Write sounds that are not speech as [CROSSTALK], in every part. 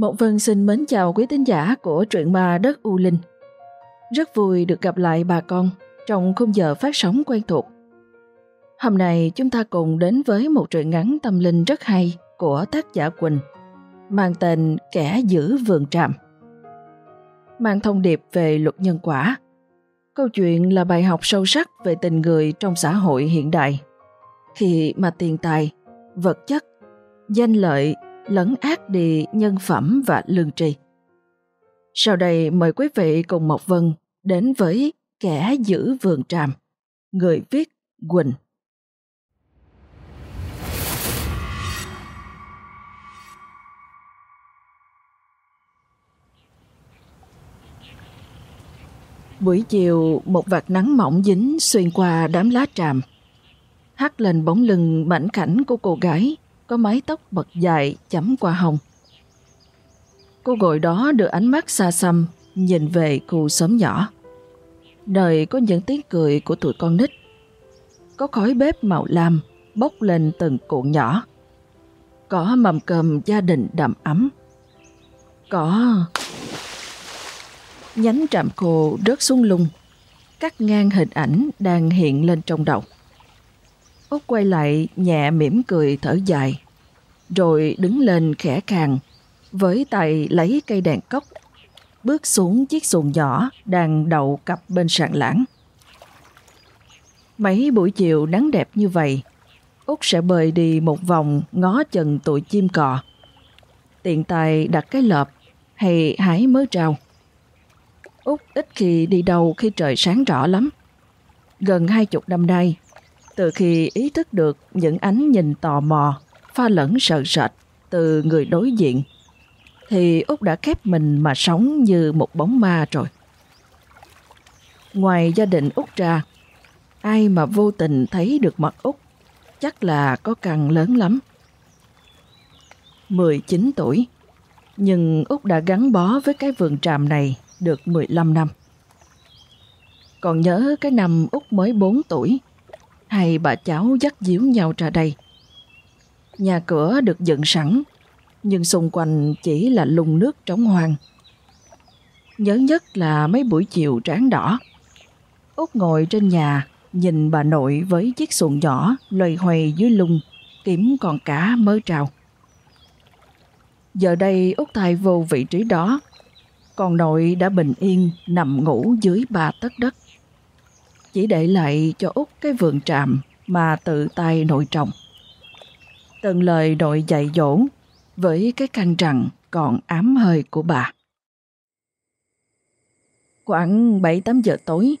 Một Vân xin mến chào quý tín giả của truyện ma Đất U Linh. Rất vui được gặp lại bà con trong khung giờ phát sóng quen thuộc. Hôm nay chúng ta cùng đến với một truyện ngắn tâm linh rất hay của tác giả Quỳnh, mang tên Kẻ giữ vườn tràm. Mang thông điệp về luật nhân quả. Câu chuyện là bài học sâu sắc về tình người trong xã hội hiện đại. Khi mà tiền tài, vật chất, danh lợi lấn ác đi nhân phẩm và lương tri. Sau đây mời quý vị cùng Mộc Vân đến với Kẻ giữ vườn tràm, người viết Quỳnh. Buổi chiều, một vạt nắng mỏng dính xuyên qua đám lá tràm. Hắt lên bóng lưng mảnh khảnh của cô gái có mái tóc bật dài chấm qua hồng. Cô gội đó đưa ánh mắt xa xăm nhìn về khu xóm nhỏ. Nơi có những tiếng cười của tụi con nít. Có khói bếp màu lam bốc lên từng cuộn nhỏ. Có mầm cơm gia đình đầm ấm. Có... Nhánh trạm khô rớt xuống lung, cắt ngang hình ảnh đang hiện lên trong đầu. Út quay lại nhẹ mỉm cười thở dài, rồi đứng lên khẽ khàng, với tay lấy cây đèn cốc, bước xuống chiếc xuồng nhỏ đang đậu cặp bên sàn lãng. Mấy buổi chiều nắng đẹp như vậy, Út sẽ bơi đi một vòng ngó chừng tụi chim cò. Tiện tay đặt cái lợp hay hái mớ trao. Út ít khi đi đâu khi trời sáng rõ lắm. Gần hai chục năm nay, từ khi ý thức được những ánh nhìn tò mò, pha lẫn sợ sệt từ người đối diện, thì Út đã khép mình mà sống như một bóng ma rồi. Ngoài gia đình Út ra, ai mà vô tình thấy được mặt Út chắc là có căn lớn lắm. 19 tuổi, nhưng Út đã gắn bó với cái vườn tràm này được 15 năm. Còn nhớ cái năm Út mới 4 tuổi, hai bà cháu dắt díu nhau ra đây. Nhà cửa được dựng sẵn, nhưng xung quanh chỉ là lùng nước trống hoang. Nhớ nhất là mấy buổi chiều tráng đỏ. Út ngồi trên nhà, nhìn bà nội với chiếc xuồng nhỏ loay hoay dưới lung, kiếm con cá mới trào. Giờ đây Út thay vô vị trí đó, còn nội đã bình yên nằm ngủ dưới ba tấc đất chỉ để lại cho Út cái vườn tràm mà tự tay nội trồng. Từng lời nội dạy dỗ với cái căn rằng còn ám hơi của bà. Khoảng 7-8 giờ tối,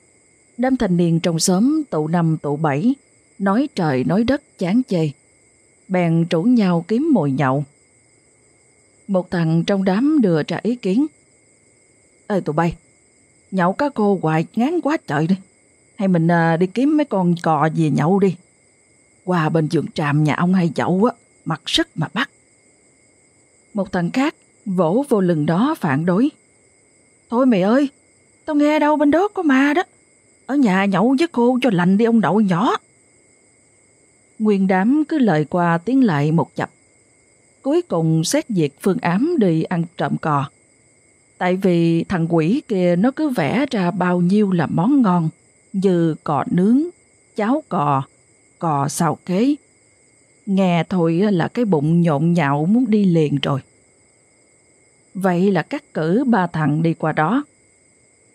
đám thanh niên trong xóm tụ năm tụ bảy, nói trời nói đất chán chê. Bèn rủ nhau kiếm mồi nhậu. Một thằng trong đám đưa ra ý kiến. Ê tụi bay, nhậu cá cô hoài ngán quá trời đi. Hay mình à, đi kiếm mấy con cò về nhậu đi. Qua bên giường tràm nhà ông hay dậu á, mặc sức mà bắt. Một thằng khác vỗ vô lưng đó phản đối. Thôi mày ơi, tao nghe đâu bên đó có ma đó. Ở nhà nhậu với cô cho lành đi ông đậu nhỏ. Nguyên đám cứ lời qua tiếng lại một chập. Cuối cùng xét duyệt phương ám đi ăn trộm cò. Tại vì thằng quỷ kia nó cứ vẽ ra bao nhiêu là món ngon như cò nướng, cháo cò, cò xào kế. Nghe thôi là cái bụng nhộn nhạo muốn đi liền rồi. Vậy là cắt cử ba thằng đi qua đó.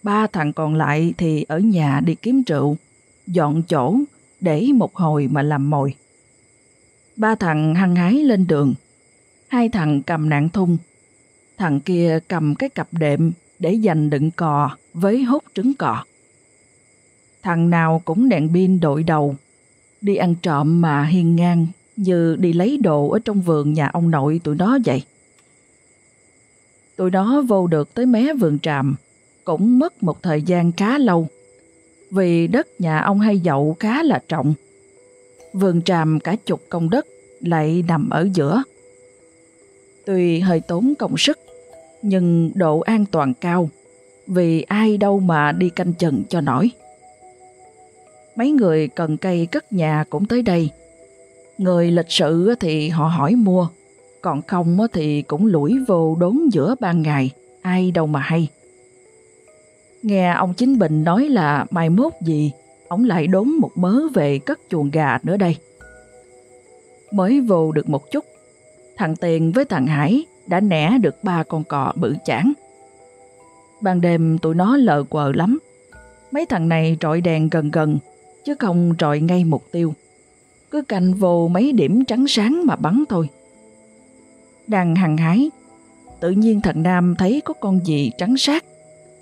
Ba thằng còn lại thì ở nhà đi kiếm rượu, dọn chỗ để một hồi mà làm mồi. Ba thằng hăng hái lên đường. Hai thằng cầm nạn thung, Thằng kia cầm cái cặp đệm để dành đựng cò với hút trứng cò. Thằng nào cũng đèn pin đội đầu, đi ăn trộm mà hiên ngang như đi lấy đồ ở trong vườn nhà ông nội tụi nó vậy. Tụi nó vô được tới mé vườn tràm, cũng mất một thời gian khá lâu, vì đất nhà ông hay dậu khá là trọng. Vườn tràm cả chục công đất lại nằm ở giữa. Tuy hơi tốn công sức, nhưng độ an toàn cao, vì ai đâu mà đi canh chừng cho nổi. Mấy người cần cây cất nhà cũng tới đây. Người lịch sự thì họ hỏi mua, Còn không thì cũng lủi vô đốn giữa ban ngày, ai đâu mà hay. Nghe ông Chính Bình nói là mai mốt gì, ông lại đốn một mớ về cất chuồng gà nữa đây. Mới vô được một chút, thằng Tiền với thằng Hải đã nẻ được ba con cò bự chản. Ban đêm tụi nó lờ quờ lắm. Mấy thằng này trọi đèn gần gần, chứ không trọi ngay mục tiêu. Cứ cành vô mấy điểm trắng sáng mà bắn thôi. Đang hằng hái, tự nhiên thằng Nam thấy có con gì trắng sát,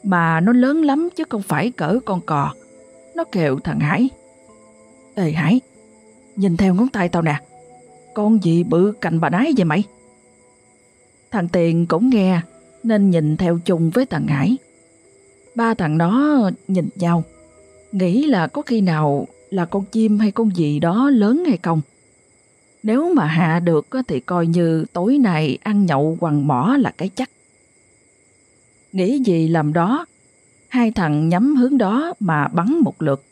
mà nó lớn lắm chứ không phải cỡ con cò. Nó kêu thằng Hải. Ê Hải, nhìn theo ngón tay tao nè, con gì bự cành bà nái vậy mày? Thằng Tiền cũng nghe nên nhìn theo chung với thằng Hải. Ba thằng đó nhìn nhau, nghĩ là có khi nào là con chim hay con gì đó lớn hay không. Nếu mà hạ được thì coi như tối nay ăn nhậu quằn mỏ là cái chắc. Nghĩ gì làm đó, hai thằng nhắm hướng đó mà bắn một lượt.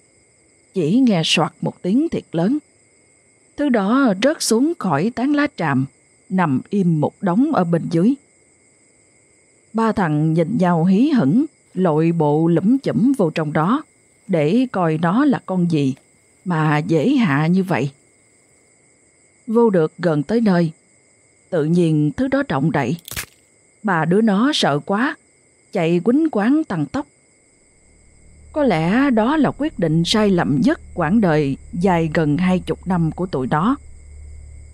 Chỉ nghe soạt một tiếng thiệt lớn. Thứ đó rớt xuống khỏi tán lá tràm, nằm im một đống ở bên dưới. Ba thằng nhìn nhau hí hửng, lội bộ lẫm chẩm vô trong đó, để coi nó là con gì, mà dễ hạ như vậy. Vô được gần tới nơi, tự nhiên thứ đó động đậy. Bà đứa nó sợ quá, chạy quýnh quán tăng tốc. Có lẽ đó là quyết định sai lầm nhất quãng đời dài gần hai chục năm của tụi đó.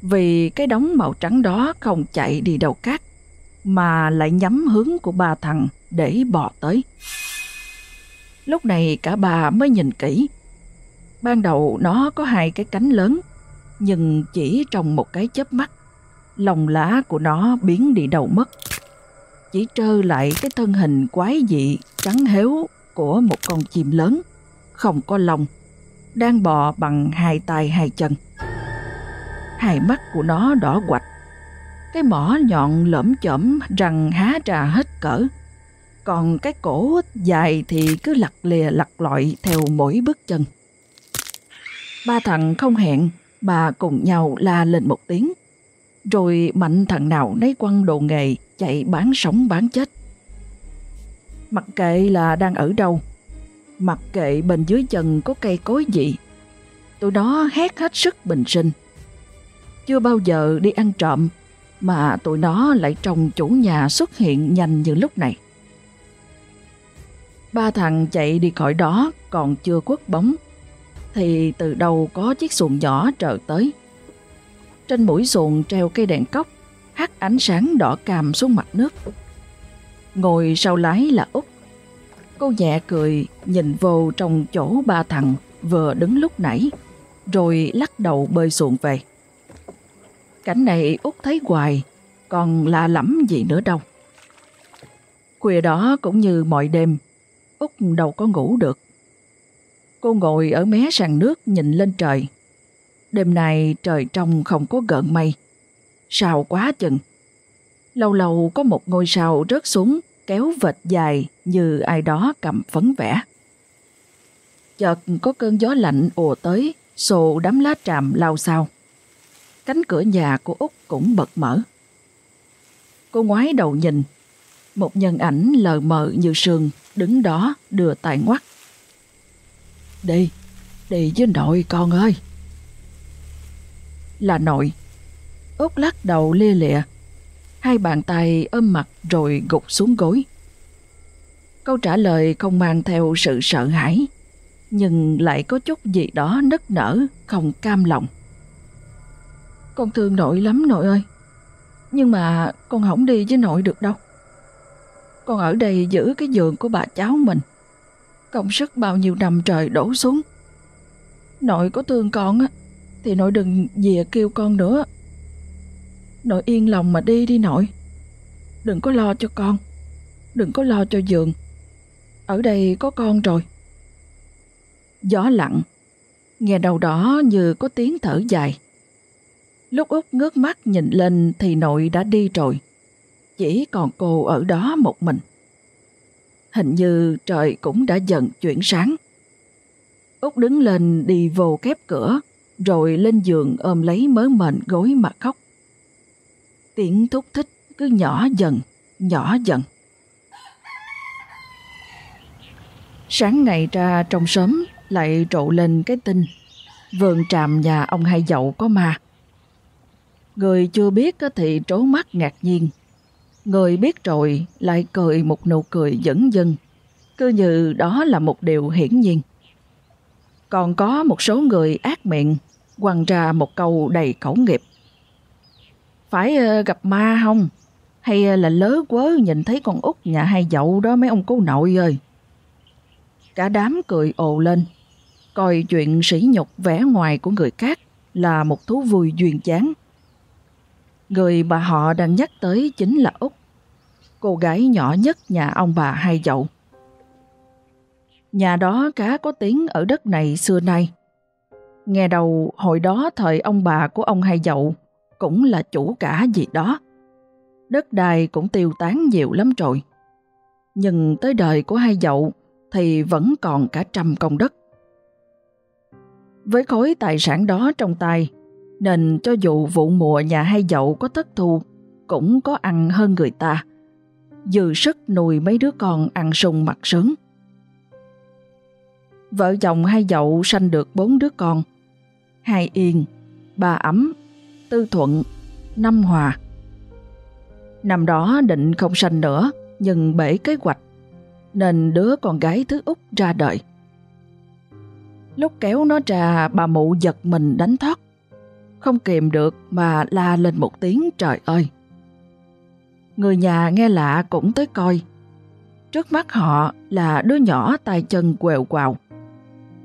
Vì cái đống màu trắng đó không chạy đi đâu cát, mà lại nhắm hướng của ba thằng để bò tới. Lúc này cả bà mới nhìn kỹ. Ban đầu nó có hai cái cánh lớn, nhưng chỉ trong một cái chớp mắt, lòng lá của nó biến đi đâu mất. Chỉ trơ lại cái thân hình quái dị trắng héo của một con chim lớn, không có lông, đang bò bằng hai tay hai chân. Hai mắt của nó đỏ quạch, cái mỏ nhọn lởm chởm răng há trà hết cỡ. Còn cái cổ dài thì cứ lặt lìa lặt lọi theo mỗi bước chân. Ba thằng không hẹn, bà cùng nhau la lên một tiếng. Rồi mạnh thằng nào nấy quăng đồ nghề chạy bán sống bán chết. Mặc kệ là đang ở đâu, mặc kệ bên dưới chân có cây cối gì, tụi nó hét hết sức bình sinh. Chưa bao giờ đi ăn trộm mà tụi nó lại trồng chủ nhà xuất hiện nhanh như lúc này. Ba thằng chạy đi khỏi đó còn chưa quất bóng, thì từ đầu có chiếc xuồng nhỏ trở tới. Trên mũi xuồng treo cây đèn cốc, hắt ánh sáng đỏ càm xuống mặt nước. Ngồi sau lái là Út. Cô nhẹ cười nhìn vô trong chỗ ba thằng vừa đứng lúc nãy, rồi lắc đầu bơi xuồng về. Cảnh này Út thấy hoài, còn lạ lắm gì nữa đâu. Khuya đó cũng như mọi đêm, Út đâu có ngủ được. Cô ngồi ở mé sàn nước nhìn lên trời. Đêm nay trời trong không có gợn mây. Sao quá chừng. Lâu lâu có một ngôi sao rớt xuống kéo vệt dài như ai đó cầm phấn vẽ. Chợt có cơn gió lạnh ùa tới, xô đám lá tràm lao sao. Cánh cửa nhà của Út cũng bật mở. Cô ngoái đầu nhìn, một nhân ảnh lờ mờ như sương đứng đó đưa tay ngoắt. Đi, đi với nội con ơi. Là nội. Út lắc đầu lia lịa, hai bàn tay ôm mặt rồi gục xuống gối. Câu trả lời không mang theo sự sợ hãi, nhưng lại có chút gì đó nức nở, không cam lòng. Con thương nội lắm nội ơi, nhưng mà con không đi với nội được đâu. Con ở đây giữ cái giường của bà cháu mình. Công sức bao nhiêu năm trời đổ xuống. Nội có thương con á, thì nội đừng về kêu con nữa. Nội yên lòng mà đi đi nội. Đừng có lo cho con. Đừng có lo cho giường. Ở đây có con rồi. Gió lặng. Nghe đầu đó như có tiếng thở dài. Lúc Út ngước mắt nhìn lên thì nội đã đi rồi. Chỉ còn cô ở đó một mình. Hình như trời cũng đã dần chuyển sáng. Út đứng lên đi vô kép cửa, rồi lên giường ôm lấy mớ mền gối mà khóc. Tiếng thúc thích cứ nhỏ dần, nhỏ dần. Sáng ngày ra trong sớm lại trộ lên cái tin vườn tràm nhà ông hai dậu có ma. Người chưa biết thì trố mắt ngạc nhiên. Người biết rồi lại cười một nụ cười dẫn dân, cứ như đó là một điều hiển nhiên. Còn có một số người ác miệng quăng ra một câu đầy khẩu nghiệp. Phải ờ, gặp ma không? Hay ờ, là lớ quớ nhìn thấy con út nhà hai dậu đó mấy ông cô nội ơi? Cả đám cười ồ lên, coi chuyện sỉ nhục vẻ ngoài của người khác là một thú vui duyên dáng. Người bà họ đang nhắc tới chính là Úc, cô gái nhỏ nhất nhà ông bà hai dậu. Nhà đó cá có tiếng ở đất này xưa nay. Nghe đầu hồi đó thời ông bà của ông hai dậu cũng là chủ cả gì đó. Đất đai cũng tiêu tán nhiều lắm rồi. Nhưng tới đời của hai dậu thì vẫn còn cả trăm công đất. Với khối tài sản đó trong tay, nên cho dù vụ mùa nhà hai dậu có thất thu, cũng có ăn hơn người ta. Dư sức nuôi mấy đứa con ăn sung mặt sướng. Vợ chồng hai dậu sanh được bốn đứa con. Hai Yên, ba Ấm, Tư Thuận, Năm Hòa. Năm đó định không sanh nữa, nhưng bể kế hoạch, nên đứa con gái thứ út ra đời. Lúc kéo nó ra, bà mụ giật mình đánh thoát. Không kìm được mà la lên một tiếng trời ơi. Người nhà nghe lạ cũng tới coi. Trước mắt họ là đứa nhỏ tay chân quèo quào.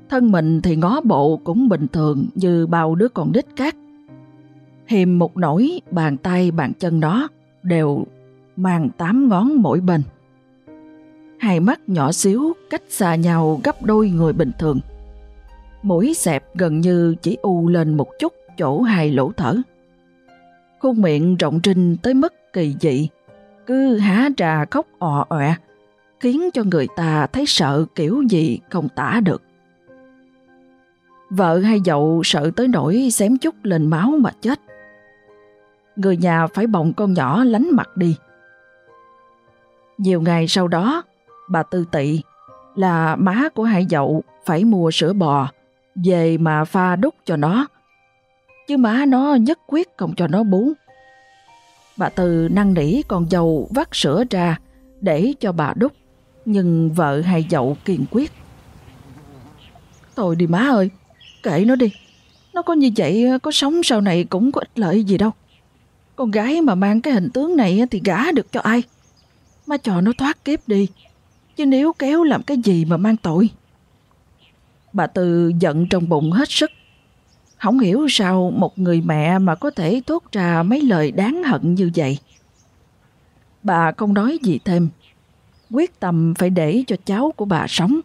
Thân mình thì ngó bộ cũng bình thường như bao đứa con đít khác. Hiềm một nỗi bàn tay bàn chân đó đều mang tám ngón mỗi bên. Hai mắt nhỏ xíu cách xa nhau gấp đôi người bình thường mũi xẹp gần như chỉ u lên một chút chỗ hai lỗ thở. Khuôn miệng rộng trinh tới mức kỳ dị, cứ há trà khóc ọ ọe, khiến cho người ta thấy sợ kiểu gì không tả được. Vợ hay dậu sợ tới nỗi xém chút lên máu mà chết. Người nhà phải bồng con nhỏ lánh mặt đi. Nhiều ngày sau đó, bà Tư Tị là má của hai dậu phải mua sữa bò về mà pha đút cho nó. Chứ má nó nhất quyết không cho nó bú. Bà Từ năn nỉ con dâu vắt sữa ra để cho bà đúc, nhưng vợ hay dậu kiên quyết. Thôi đi má ơi, kệ nó đi. Nó có như vậy có sống sau này cũng có ích lợi gì đâu. Con gái mà mang cái hình tướng này thì gả được cho ai? Má cho nó thoát kiếp đi. Chứ nếu kéo làm cái gì mà mang tội. Bà Tư giận trong bụng hết sức. Không hiểu sao một người mẹ mà có thể thốt ra mấy lời đáng hận như vậy. Bà không nói gì thêm. Quyết tâm phải để cho cháu của bà sống.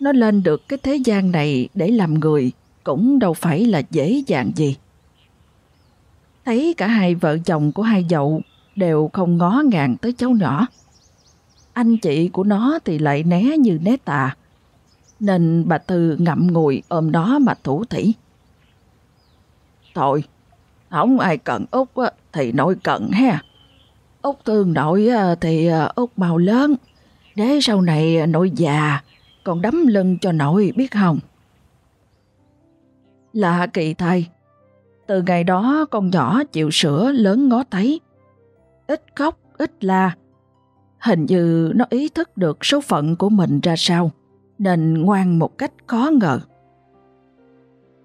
Nó lên được cái thế gian này để làm người cũng đâu phải là dễ dàng gì. Thấy cả hai vợ chồng của hai dậu đều không ngó ngàng tới cháu nhỏ. Anh chị của nó thì lại né như né tà nên bà Tư ngậm ngùi ôm đó mà thủ thỉ. Thôi, không ai cần Út thì nội cần ha. Út thương nội thì à, Út màu lớn, để sau này à, nội già còn đấm lưng cho nội biết không? Là kỳ thay, từ ngày đó con nhỏ chịu sữa lớn ngó thấy, ít khóc, ít la. Hình như nó ý thức được số phận của mình ra sao nên ngoan một cách khó ngờ.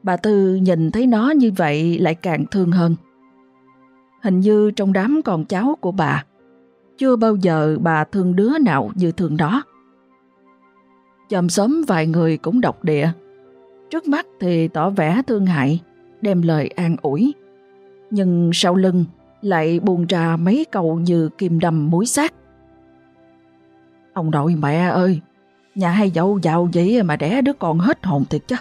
Bà Tư nhìn thấy nó như vậy lại càng thương hơn. Hình như trong đám con cháu của bà, chưa bao giờ bà thương đứa nào như thương đó. Chòm xóm vài người cũng độc địa. Trước mắt thì tỏ vẻ thương hại, đem lời an ủi. Nhưng sau lưng lại buồn ra mấy câu như kim đâm muối xác. Ông nội mẹ ơi, Nhà hay dâu giàu vậy mà đẻ đứa con hết hồn thiệt chứ.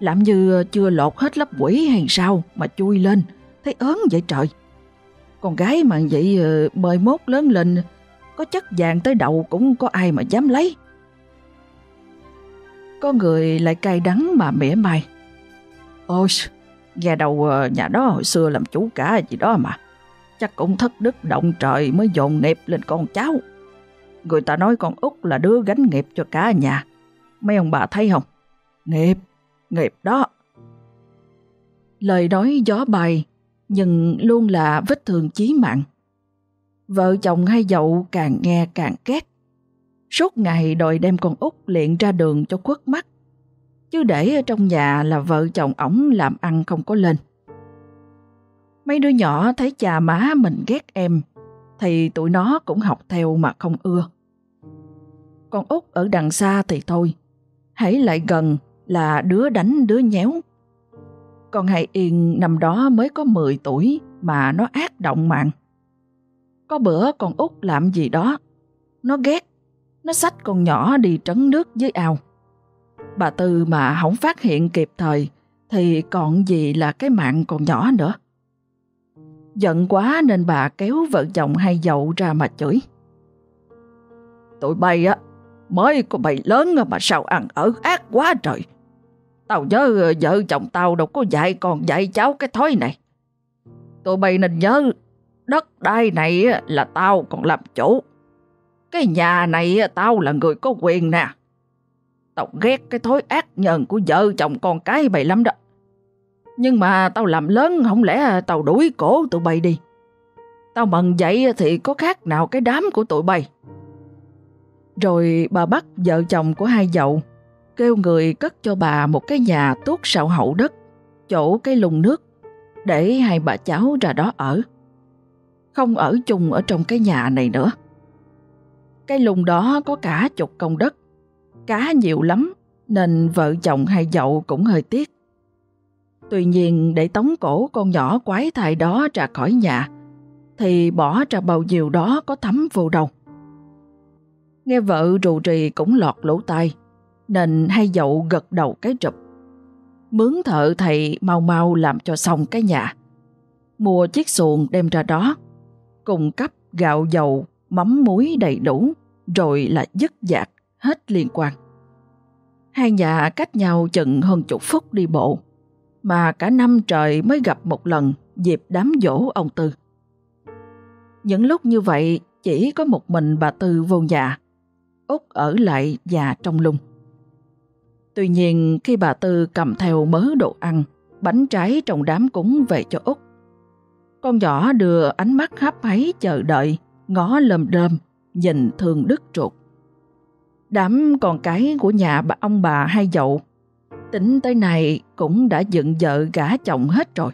Làm như ờ, chưa lột hết lớp quỷ hay sao mà chui lên, thấy ớn vậy trời. Con gái mà vậy ờ, bơi mười mốt lớn lên, có chất vàng tới đầu cũng có ai mà dám lấy. Có người lại cay đắng mà mỉa mai. Ôi, nghe đầu ờ, nhà đó hồi xưa làm chủ cả gì đó mà. chắc cũng thất đức động trời mới dồn nghiệp lên con cháu. Người ta nói con út là đứa gánh nghiệp cho cả nhà. Mấy ông bà thấy không? Nghiệp, nghiệp đó. Lời nói gió bay, nhưng luôn là vết thương chí mạng. Vợ chồng hai dậu càng nghe càng ghét. Suốt ngày đòi đem con út liện ra đường cho khuất mắt. Chứ để ở trong nhà là vợ chồng ổng làm ăn không có lên. Mấy đứa nhỏ thấy cha má mình ghét em, thì tụi nó cũng học theo mà không ưa. Con út ở đằng xa thì thôi, hãy lại gần là đứa đánh đứa nhéo. Con Hải Yên năm đó mới có 10 tuổi mà nó ác động mạng. Có bữa con út làm gì đó, nó ghét, nó xách con nhỏ đi trấn nước dưới ao. Bà Tư mà không phát hiện kịp thời thì còn gì là cái mạng còn nhỏ nữa. Giận quá nên bà kéo vợ chồng hai dậu ra mà chửi. Tụi bay á, mới có bầy lớn mà sao ăn ở ác quá trời. Tao nhớ ờ, vợ chồng tao đâu có dạy còn dạy cháu cái thói này. Tụi bay nên nhớ, đất đai này ờ, là tao còn làm chủ. Cái nhà này ờ, tao là người có quyền nè. Tao ghét cái thói ác nhân của vợ chồng con cái bày lắm đó. Nhưng mà tao làm lớn, không lẽ tao đuổi cổ tụi bay đi. Tao mần vậy thì có khác nào cái đám của tụi bay. Rồi bà bắt vợ chồng của hai dậu kêu người cất cho bà một cái nhà tuốt sạo hậu đất, chỗ cái lùng nước, để hai bà cháu ra đó ở. Không ở chung ở trong cái nhà này nữa. Cái lùng đó có cả chục công đất, cá nhiều lắm, nên vợ chồng hai dậu cũng hơi tiếc. Tuy nhiên để tống cổ con nhỏ quái thai đó ra khỏi nhà, thì bỏ ra bao nhiêu đó có thấm vô đầu. Nghe vợ rù rì cũng lọt lỗ tai, nên hai dậu gật đầu cái rụp. Mướn thợ thầy mau mau làm cho xong cái nhà. Mua chiếc xuồng đem ra đó, cung cấp gạo dầu, mắm muối đầy đủ, rồi là dứt dạc, hết liên quan. Hai nhà cách nhau chừng hơn chục phút đi bộ, mà cả năm trời mới gặp một lần dịp đám dỗ ông Tư. Những lúc như vậy chỉ có một mình bà Tư vô nhà, Út ở lại già trong lung. Tuy nhiên khi bà Tư cầm theo mớ đồ ăn, bánh trái trong đám cúng về cho Út, con nhỏ đưa ánh mắt hấp háy chờ đợi, ngó lầm đơm, nhìn thương đứt ruột. Đám con cái của nhà bà ông bà hai dậu, tính tới này cũng đã dựng vợ gả chồng hết rồi.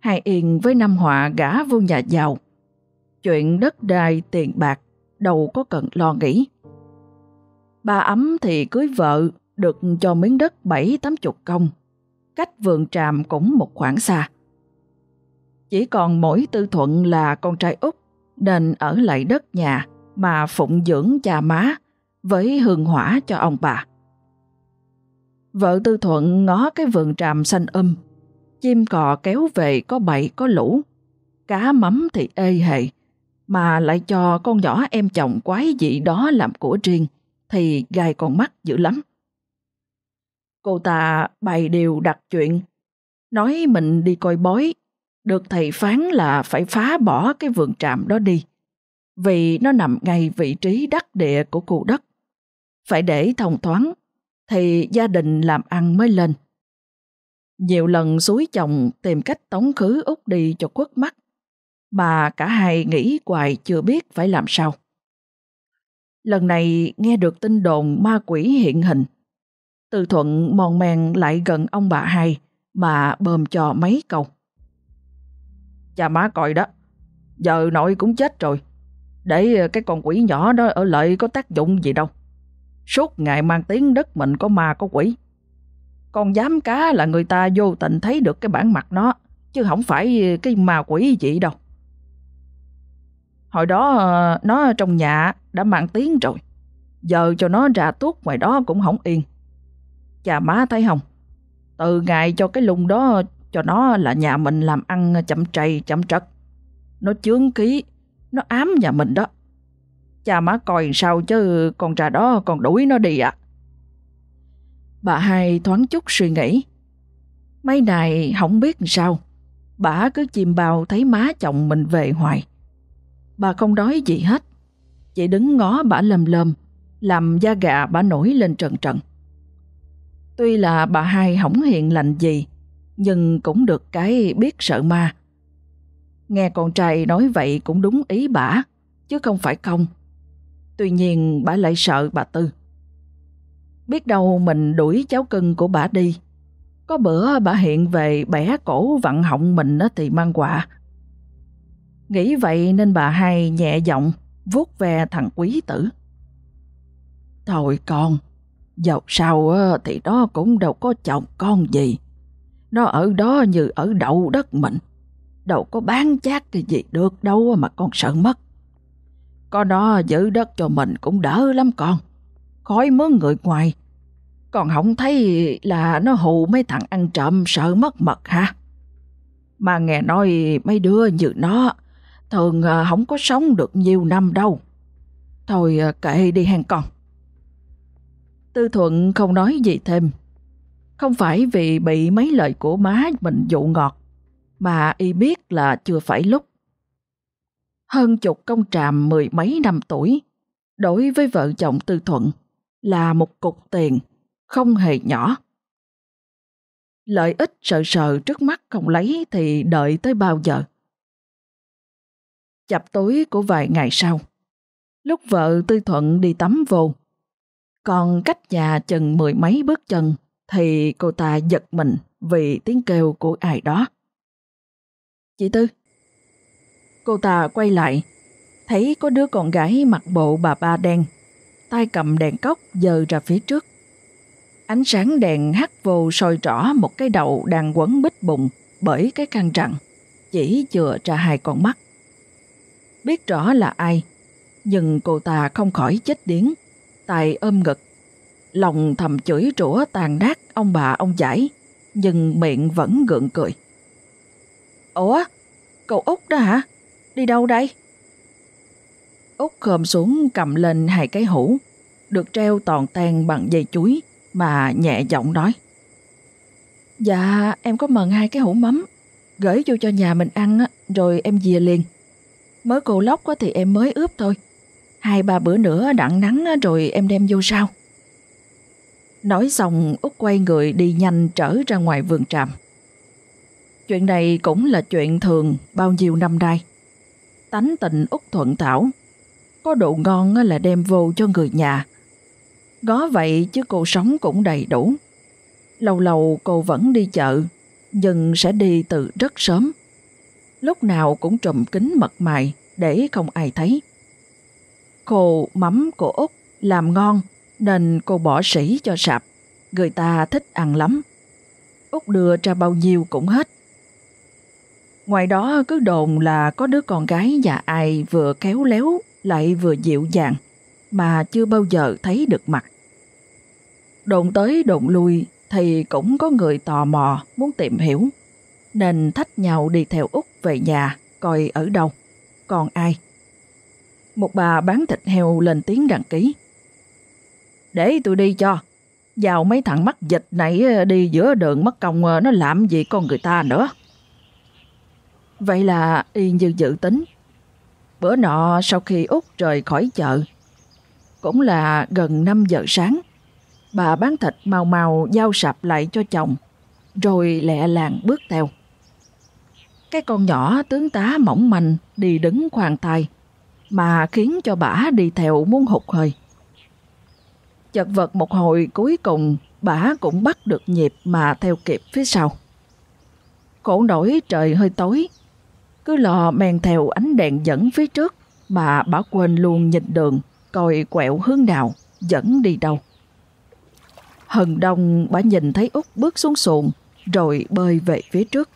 Hai Yên với Năm Họa gả vô nhà giàu. Chuyện đất đai, tiền bạc, đâu có cần lo nghĩ. Bà ấm thì cưới vợ, được cho miếng đất bảy tám chục công, cách vườn tràm cũng một khoảng xa. Chỉ còn mỗi tư thuận là con trai út, nên ở lại đất nhà mà phụng dưỡng cha má với hương hỏa cho ông bà. Vợ tư thuận ngó cái vườn tràm xanh um, chim cò kéo về có bậy có lũ, cá mắm thì ê hề, mà lại cho con nhỏ em chồng quái dị đó làm của riêng, thì gai còn mắt dữ lắm. Cô ta bày điều đặt chuyện, nói mình đi coi bói, được thầy phán là phải phá bỏ cái vườn trạm đó đi, vì nó nằm ngay vị trí đắc địa của khu đất. Phải để thông thoáng, thì gia đình làm ăn mới lên. Nhiều lần suối chồng tìm cách tống khứ út đi cho quất mắt, mà cả hai nghĩ hoài chưa biết phải làm sao. Lần này nghe được tin đồn ma quỷ hiện hình, từ thuận mòn men lại gần ông bà hai mà bơm cho mấy câu. Cha má coi đó, giờ nội cũng chết rồi, để ờ, cái con quỷ nhỏ đó ở lại có tác dụng gì đâu. Suốt ngày mang tiếng đất mình có ma có quỷ. Con dám cá là người ta vô tình thấy được cái bản mặt nó, chứ không phải ờ, cái ma quỷ gì đâu. Hồi đó ờ, nó trong nhà đã mang tiếng rồi. Giờ cho nó ra tuốt ngoài đó cũng không yên. Cha má thấy không? Từ ngày cho cái lùng đó cho nó là nhà mình làm ăn chậm trầy chậm trật. Nó chướng ký, nó ám nhà mình đó. Cha má coi sao chứ con trà đó còn đuổi nó đi ạ. Bà hai thoáng chút suy nghĩ. Mấy này không biết sao. Bà cứ chìm bao thấy má chồng mình về hoài. Bà không nói gì hết, chỉ đứng ngó bà lầm lầm, làm da gà bà nổi lên trần trần. Tuy là bà hai hỏng hiền lành gì, nhưng cũng được cái biết sợ ma. Nghe con trai nói vậy cũng đúng ý bà, chứ không phải không. Tuy nhiên bà lại sợ bà Tư. Biết đâu mình đuổi cháu cưng của bà đi. Có bữa bà hiện về bẻ cổ vặn họng mình thì mang quà. Nghĩ vậy nên bà hai nhẹ giọng vuốt ve thằng quý tử. Thôi con, dầu sao thì đó cũng đâu có chồng con gì. Nó ở đó như ở đậu đất mình. Đâu có bán chát cái gì được đâu mà con sợ mất. Có đó giữ đất cho mình cũng đỡ lắm con. khói mướn người ngoài. Còn không thấy là nó hù mấy thằng ăn trộm sợ mất mật hả? Mà nghe nói mấy đứa như nó thường ờ, không có sống được nhiều năm đâu. Thôi ờ, kệ đi hàng con. Tư Thuận không nói gì thêm. Không phải vì bị mấy lời của má mình dụ ngọt, mà y biết là chưa phải lúc. Hơn chục công tràm mười mấy năm tuổi, đối với vợ chồng Tư Thuận là một cục tiền không hề nhỏ. Lợi ích sợ sợ trước mắt không lấy thì đợi tới bao giờ. Chập tối của vài ngày sau, lúc vợ Tư Thuận đi tắm vô, còn cách nhà chừng mười mấy bước chân thì cô ta giật mình vì tiếng kêu của ai đó. Chị Tư. Cô ta quay lại, thấy có đứa con gái mặc bộ bà ba đen, tay cầm đèn cốc dời ra phía trước. Ánh sáng đèn hắt vô soi rõ một cái đầu đang quấn bít bụng bởi cái khăn rằn chỉ chừa ra hai con mắt. Biết rõ là ai, nhưng cô ta không khỏi chết điếng, tay ôm ngực. Lòng thầm chửi rủa tàn nát ông bà ông giải, nhưng miệng vẫn gượng cười. Ủa, cậu Út đó hả? Đi đâu đây? Út khom xuống cầm lên hai cái hũ, được treo toàn tan bằng dây chuối, mà nhẹ giọng nói. Dạ, em có mần hai cái hũ mắm, gửi vô cho nhà mình ăn rồi em về liền. Mới cô lóc thì em mới ướp thôi. Hai ba bữa nữa đặng nắng rồi em đem vô sau. Nói xong Út quay người đi nhanh trở ra ngoài vườn tràm. Chuyện này cũng là chuyện thường bao nhiêu năm nay. Tánh tình Út thuận thảo. Có độ ngon là đem vô cho người nhà. Có vậy chứ cô sống cũng đầy đủ. Lâu lâu cô vẫn đi chợ, nhưng sẽ đi từ rất sớm. Lúc nào cũng trùm kính mật mài để không ai thấy. Cô mắm của Út làm ngon, nên cô bỏ sỉ cho sạp. Người ta thích ăn lắm. Úc đưa ra bao nhiêu cũng hết. Ngoài đó cứ đồn là có đứa con gái nhà ai vừa khéo léo lại vừa dịu dàng mà chưa bao giờ thấy được mặt. Đồn tới đồn lui thì cũng có người tò mò muốn tìm hiểu nên thách nhau đi theo Út về nhà coi ở đâu, còn ai. Một bà bán thịt heo lên tiếng đăng ký. Để tôi đi cho, vào mấy thằng mắc dịch này ờ, đi giữa đường mất công ờ, nó làm gì con người ta nữa. Vậy là y như dự tính. Bữa nọ sau khi Út rời khỏi chợ, cũng là gần 5 giờ sáng, bà bán thịt màu màu giao sạp lại cho chồng, rồi lẹ làng bước theo. Cái con nhỏ tướng tá mỏng manh đi đứng khoan tay, mà khiến cho bả đi theo muốn hụt hơi. Chật vật một hồi cuối cùng bả cũng bắt được nhịp mà theo kịp phía sau. Khổ nổi trời hơi tối, cứ lò men theo ánh đèn dẫn phía trước mà bả quên luôn nhìn đường, coi quẹo hướng nào, dẫn đi đâu. Hần đông bả nhìn thấy Út bước xuống xuồng rồi bơi về phía trước.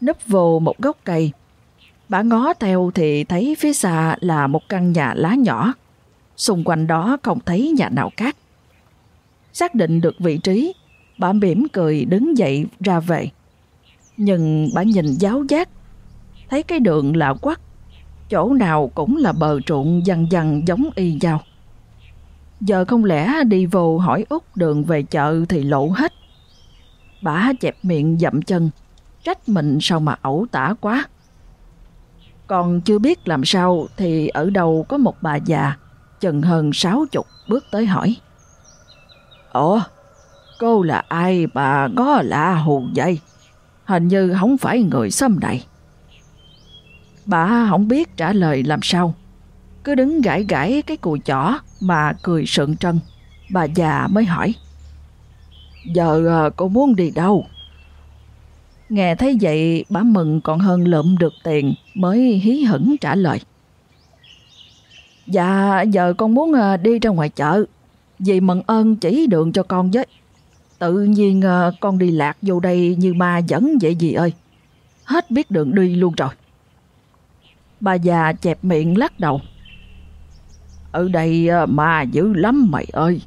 Nấp vô một gốc cây, bà ngó theo thì thấy phía xa là một căn nhà lá nhỏ. Xung quanh đó không thấy nhà nào khác. Xác định được vị trí, bà mỉm cười đứng dậy ra về. Nhưng bà nhìn giáo giác, thấy cái đường là quắc, chỗ nào cũng là bờ trụng dằn dằn giống y nhau. Giờ không lẽ đi vô hỏi út đường về chợ thì lộ hết. Bà chẹp miệng dậm chân, trách mình sao mà ẩu tả quá. Còn chưa biết làm sao thì ở đâu có một bà già, chừng hơn sáu chục bước tới hỏi. Ủa, cô là ai bà có lạ hù vậy? Hình như không phải người xâm này. Bà không biết trả lời làm sao. Cứ đứng gãi gãi cái cùi chỏ mà cười sượng trân. Bà già mới hỏi. Giờ ờ, cô muốn đi đâu? Nghe thấy vậy, bà mừng còn hơn lượm được tiền, mới hí hửng trả lời. Dạ giờ con muốn à, đi ra ngoài chợ. Dì mận ơn chỉ đường cho con với. Tự nhiên à, con đi lạc vô đây như ma dẫn vậy dì ơi. Hết biết đường đi luôn rồi. Bà già chẹp miệng lắc đầu. Ở đây à, ma dữ lắm mày ơi.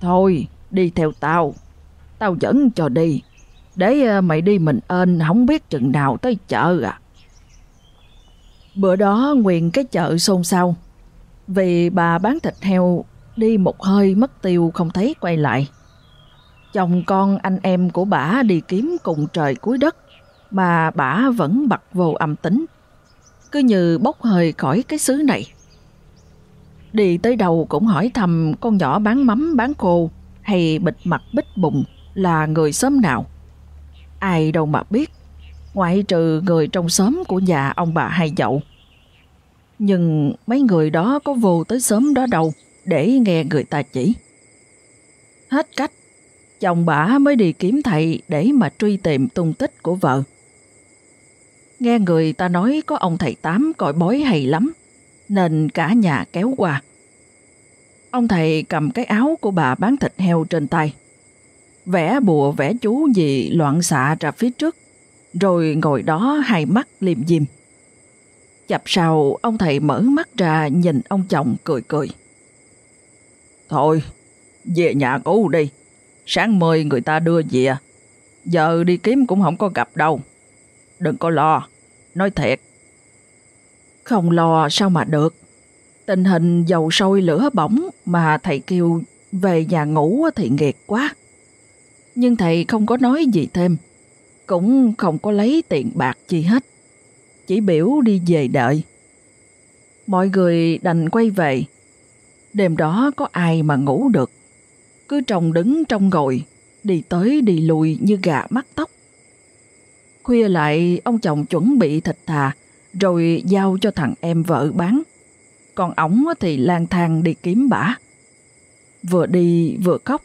Thôi, đi theo tao. Tao dẫn cho đi để ờ, mày đi mình ên, không biết chừng nào tới chợ à. Bữa đó Nguyện cái chợ xôn xao, vì bà bán thịt heo đi một hơi mất tiêu không thấy quay lại. Chồng con anh em của bà đi kiếm cùng trời cuối đất, mà bà vẫn bật vô âm tính. Cứ như bốc hơi khỏi cái xứ này. Đi tới đầu cũng hỏi thầm con nhỏ bán mắm, bán khô, hay bịt mặt bích bụng là người xóm nào. Ai đâu mà biết, ngoại trừ người trong xóm của nhà ông bà hai dậu. Nhưng mấy người đó có vô tới xóm đó đâu để nghe người ta chỉ. Hết cách, chồng bà mới đi kiếm thầy để mà truy tìm tung tích của vợ. Nghe người ta nói có ông thầy Tám coi bói hay lắm, nên cả nhà kéo qua. Ông thầy cầm cái áo của bà bán thịt heo trên tay vẽ bùa vẽ chú gì loạn xạ ra phía trước, rồi ngồi đó hai mắt liềm diêm. Chập sau ông thầy mở mắt ra nhìn ông chồng cười cười. Thôi, về nhà ngủ đi, sáng mời người ta đưa về, giờ đi kiếm cũng không có gặp đâu. Đừng có lo, nói thiệt. Không lo sao mà được. Tình hình dầu sôi lửa bỏng mà thầy kêu về nhà ngủ thì nghiệt quá nhưng thầy không có nói gì thêm, cũng không có lấy tiền bạc gì hết, chỉ biểu đi về đợi. Mọi người đành quay về, đêm đó có ai mà ngủ được, cứ trồng đứng trong ngồi, đi tới đi lùi như gà mắc tóc. Khuya lại ông chồng chuẩn bị thịt thà, rồi giao cho thằng em vợ bán. Còn ổng thì lang thang đi kiếm bả. Vừa đi vừa khóc,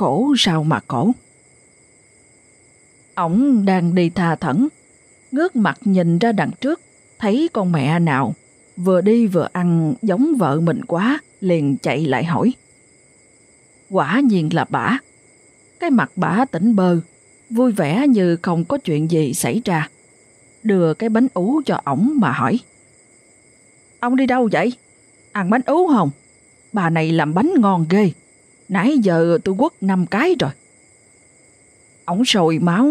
khổ sao mà khổ. Ổng đang đi tha thẩn, ngước mặt nhìn ra đằng trước, thấy con mẹ nào, vừa đi vừa ăn giống vợ mình quá, liền chạy lại hỏi. Quả nhiên là bả. Cái mặt bả tỉnh bơ, vui vẻ như không có chuyện gì xảy ra. Đưa cái bánh ú cho ổng mà hỏi. Ông đi đâu vậy? Ăn bánh ú không? Bà này làm bánh ngon ghê. Nãy giờ tôi quất năm cái rồi. Ổng sồi máu,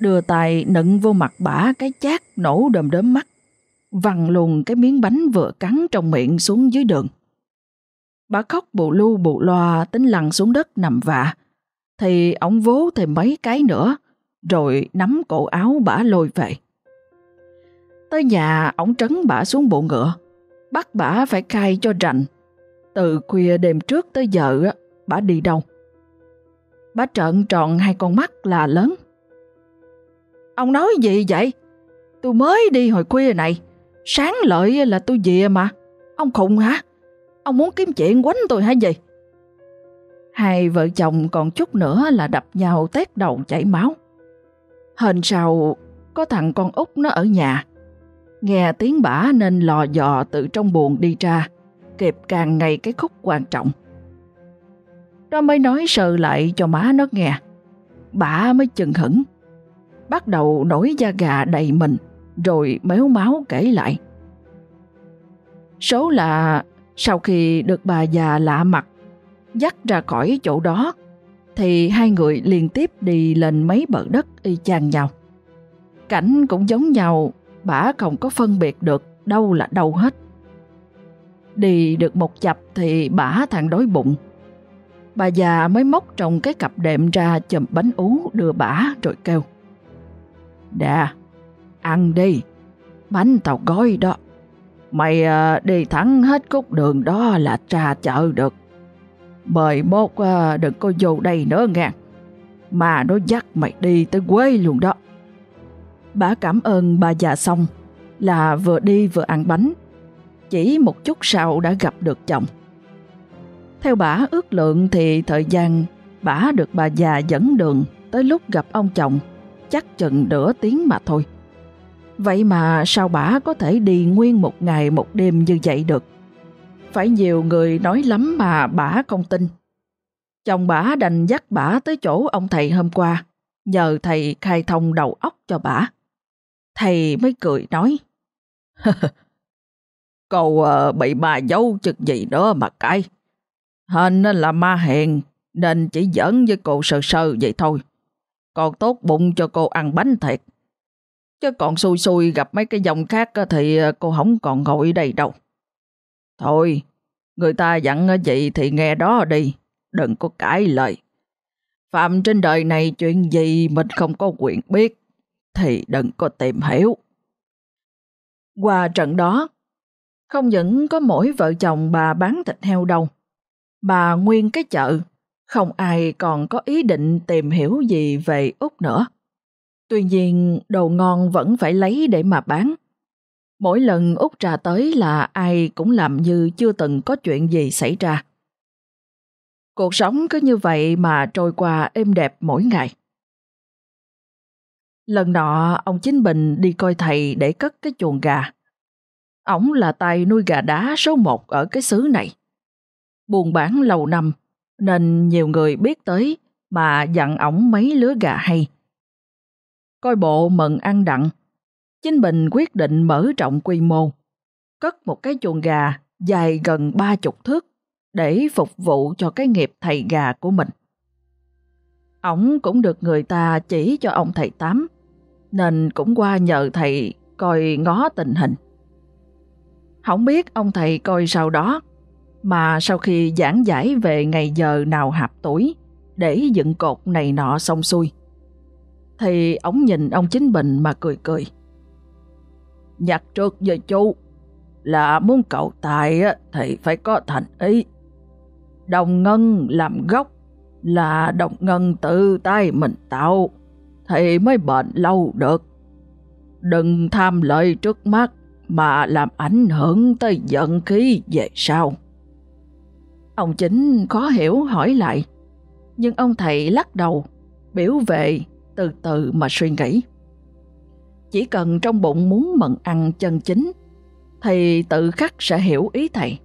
đưa tay nựng vô mặt bả cái chát nổ đờm đớm mắt, vằn lùn cái miếng bánh vừa cắn trong miệng xuống dưới đường. Bà khóc bù lu bù loa tính lăn xuống đất nằm vạ, thì ổng vố thêm mấy cái nữa, rồi nắm cổ áo bả lôi về. Tới nhà, ổng trấn bả xuống bộ ngựa, bắt bả phải khai cho rành. Từ khuya đêm trước tới giờ, bả đi đâu? Bả trợn tròn hai con mắt là lớn. Ông nói gì vậy? Tôi mới đi hồi khuya này. Sáng lợi là tôi về mà. Ông khùng hả? Ông muốn kiếm chuyện quánh tôi hả gì? Hai vợ chồng còn chút nữa là đập nhau tét đầu chảy máu. Hên sau có thằng con út nó ở nhà. Nghe tiếng bả nên lò dò từ trong buồn đi ra, kịp càng ngày cái khúc quan trọng. Nó mới nói sờ lại cho má nó nghe. Bả mới chừng hững, bắt đầu nổi da gà đầy mình, rồi méo máu kể lại. Số là sau khi được bà già lạ mặt dắt ra khỏi chỗ đó, thì hai người liên tiếp đi lên mấy bờ đất y chang nhau. Cảnh cũng giống nhau, bả không có phân biệt được đâu là đâu hết. Đi được một chập thì bả thằng đói bụng. Bà già mới móc trong cái cặp đệm ra chùm bánh ú đưa bả rồi kêu. Đà, ăn đi, bánh tàu gói đó. Mày à, đi thẳng hết khúc đường đó là trà chợ được. Mời mốt à, đừng có vô đây nữa ngàn. Mà nó dắt mày đi tới quê luôn đó. Bà cảm ơn bà già xong là vừa đi vừa ăn bánh. Chỉ một chút sau đã gặp được chồng. Theo bà ước lượng thì thời gian bà được bà già dẫn đường tới lúc gặp ông chồng chắc chừng nửa tiếng mà thôi. Vậy mà sao bà có thể đi nguyên một ngày một đêm như vậy được? Phải nhiều người nói lắm mà bà không tin. Chồng bà đành dắt bà tới chỗ ông thầy hôm qua, nhờ thầy khai thông đầu óc cho bà. Thầy mới cười nói, Cậu ờ, bị bà giấu chực gì đó mà cay Hên là ma hèn, nên chỉ giỡn với cô sơ sơ vậy thôi. Còn tốt bụng cho cô ăn bánh thiệt. Chứ còn xui xui gặp mấy cái dòng khác thì ờ, cô không còn ngồi đây đâu. Thôi, người ta dặn vậy thì nghe đó đi, đừng có cãi lời. Phạm trên đời này chuyện gì mình không có quyền biết, thì đừng có tìm hiểu. Qua trận đó, không những có mỗi vợ chồng bà bán thịt heo đâu, bà nguyên cái chợ, không ai còn có ý định tìm hiểu gì về Úc nữa. Tuy nhiên, đồ ngon vẫn phải lấy để mà bán. Mỗi lần Út trà tới là ai cũng làm như chưa từng có chuyện gì xảy ra. Cuộc sống cứ như vậy mà trôi qua êm đẹp mỗi ngày. Lần nọ, ông Chính Bình đi coi thầy để cất cái chuồng gà. Ổng là tay nuôi gà đá số một ở cái xứ này. Buôn bán lâu năm, nên nhiều người biết tới mà dặn ổng mấy lứa gà hay coi bộ mận ăn đặng. Chính Bình quyết định mở rộng quy mô, cất một cái chuồng gà dài gần ba chục thước để phục vụ cho cái nghiệp thầy gà của mình. Ổng cũng được người ta chỉ cho ông thầy Tám, nên cũng qua nhờ thầy coi ngó tình hình. Không biết ông thầy coi sau đó, mà sau khi giảng giải về ngày giờ nào hạp tuổi để dựng cột này nọ xong xuôi, thì ông nhìn ông Chính Bình mà cười cười. Nhặt trước về chú là muốn cậu tài thì phải có thành ý. Đồng ngân làm gốc là đồng ngân tự tay mình tạo thì mới bền lâu được. Đừng tham lợi trước mắt mà làm ảnh hưởng tới giận khí về sau. Ông chính khó hiểu hỏi lại, nhưng ông thầy lắc đầu, biểu vệ từ từ mà suy nghĩ. Chỉ cần trong bụng muốn mận ăn chân chính, thì tự khắc sẽ hiểu ý thầy.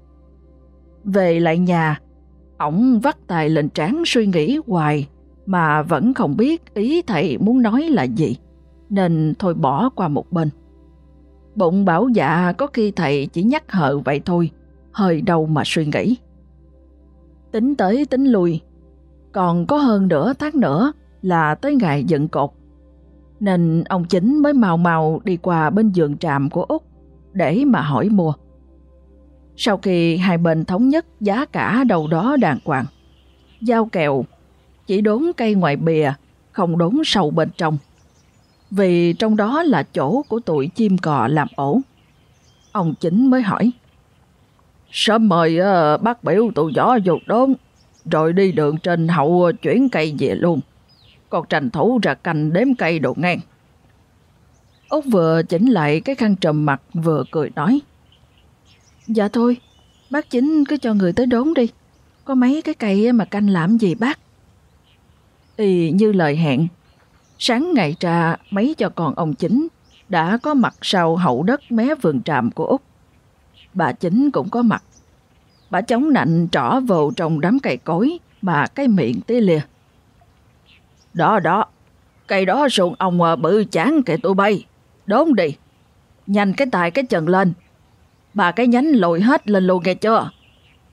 Về lại nhà, ổng vắt tài lên trán suy nghĩ hoài mà vẫn không biết ý thầy muốn nói là gì, nên thôi bỏ qua một bên. Bụng bảo dạ có khi thầy chỉ nhắc hợ vậy thôi, hơi đâu mà suy nghĩ. Tính tới tính lui, còn có hơn nửa tháng nữa là tới ngày dựng cột. Nên ông chính mới màu màu đi qua bên giường trạm của Úc để mà hỏi mua. Sau khi hai bên thống nhất giá cả đầu đó đàng hoàng, giao kèo chỉ đốn cây ngoài bìa, không đốn sâu bên trong. Vì trong đó là chỗ của tụi chim cò làm ổ. Ông chính mới hỏi. Sớm mời uh, bác biểu tụi gió vô đốn, rồi đi đường trên hậu chuyển cây về luôn còn tranh thủ ra canh đếm cây độ ngang. Út vừa chỉnh lại cái khăn trùm mặt vừa cười nói. Dạ thôi, bác chính cứ cho người tới đốn đi. Có mấy cái cây mà canh làm gì bác? Y như lời hẹn, sáng ngày trà mấy cho con ông chính đã có mặt sau hậu đất mé vườn tràm của Út. Bà chính cũng có mặt. Bà chống nạnh trỏ vào trong đám cây cối bà cái miệng tê lìa. Đó đó, cây đó ruộng ông à, bự chán kệ tụi bay. Đốn đi, nhanh cái tài cái chân lên. Bà cái nhánh lội hết lên luôn nghe chưa?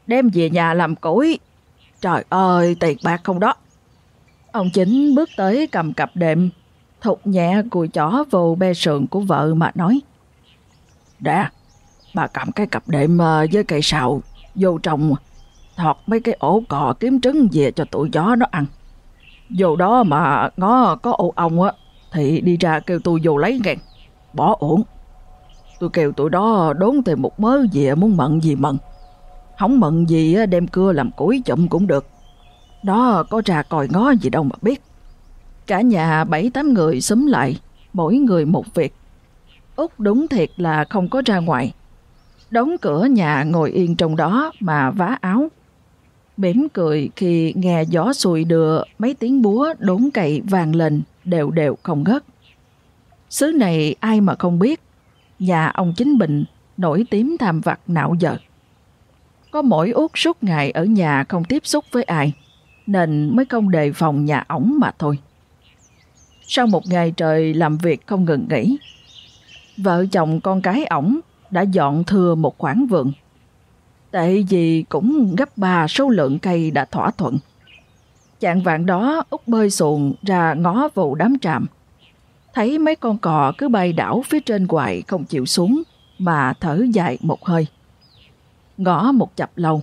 Đem về nhà làm củi. Trời ơi, tiền bạc không đó. Ông chính bước tới cầm cặp đệm, thục nhẹ cùi chỏ vô bê sườn của vợ mà nói. Đã, bà cầm cái cặp đệm ờ, với cây sào vô trong thọt mấy cái ổ cò kiếm trứng về cho tụi chó nó ăn. Dù đó mà nó có ổ ong á, thì đi ra kêu tôi vô lấy ngàn. Bỏ ổn. Tôi kêu tụi đó đốn thêm một mớ về muốn mận gì mận. Không mận gì đem cưa làm củi chậm cũng được. Đó có ra còi ngó gì đâu mà biết. Cả nhà bảy tám người xúm lại, mỗi người một việc. Út đúng thiệt là không có ra ngoài. Đóng cửa nhà ngồi yên trong đó mà vá áo. Mỉm cười khi nghe gió sùi đưa mấy tiếng búa đốn cậy vàng lên đều đều không ngớt. Xứ này ai mà không biết, nhà ông Chính Bình nổi tiếng tham vặt nạo giờ. Có mỗi út suốt ngày ở nhà không tiếp xúc với ai, nên mới không đề phòng nhà ổng mà thôi. Sau một ngày trời làm việc không ngừng nghỉ, vợ chồng con cái ổng đã dọn thừa một khoảng vườn. Tại vì cũng gấp ba số lượng cây đã thỏa thuận. Chạng vạn đó út bơi xuồng ra ngó vụ đám tràm. Thấy mấy con cò cứ bay đảo phía trên hoài không chịu xuống mà thở dài một hơi. Ngõ một chập lâu,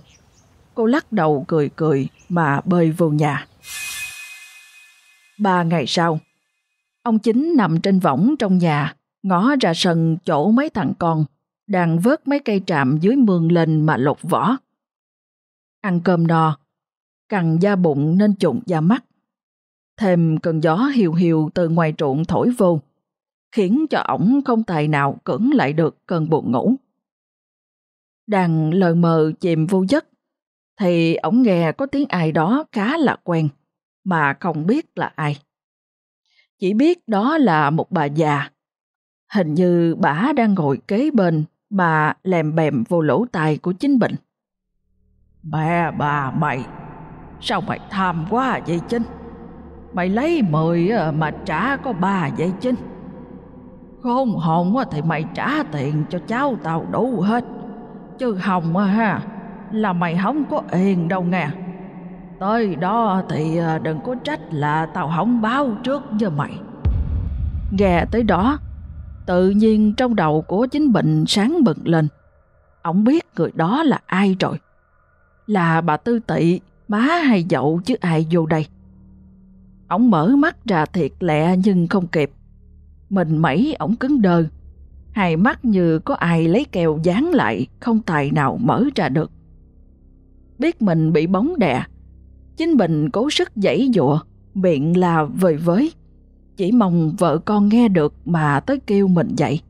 cô lắc đầu cười cười mà bơi vô nhà. Ba ngày sau, ông chính nằm trên võng trong nhà, ngó ra sân chỗ mấy thằng con, đang vớt mấy cây trạm dưới mương lên mà lột vỏ. Ăn cơm no, cằn da bụng nên trụng da mắt. Thêm cơn gió hiu hiu từ ngoài ruộng thổi vô, khiến cho ổng không tài nào cưỡng lại được cơn buồn ngủ. Đang lờ mờ chìm vô giấc, thì ổng nghe có tiếng ai đó khá là quen, mà không biết là ai. Chỉ biết đó là một bà già. Hình như bà đang ngồi kế bên bà lèm bèm vô lỗ tai của chính bệnh. Mẹ bà mày, sao mày tham quá vậy chinh? Mày lấy mười ờ, mà trả có ba vậy Chinh? Khôn hồn thì mày trả tiền cho cháu tao đủ hết. Chứ hồng ha, là mày không có yên đâu nghe. Tới đó thì ờ, đừng có trách là tao không báo trước cho mày. Nghe tới đó, tự nhiên trong đầu của chính bệnh sáng bừng lên. Ông biết người đó là ai rồi. Là bà Tư Tị, má hay dậu chứ ai vô đây. Ông mở mắt ra thiệt lẹ nhưng không kịp. Mình mẩy ổng cứng đơ. Hai mắt như có ai lấy kèo dán lại, không tài nào mở ra được. Biết mình bị bóng đè, chính Bình cố sức giãy dụa, miệng là vời với. Chỉ mong vợ con nghe được mà tới kêu mình dậy.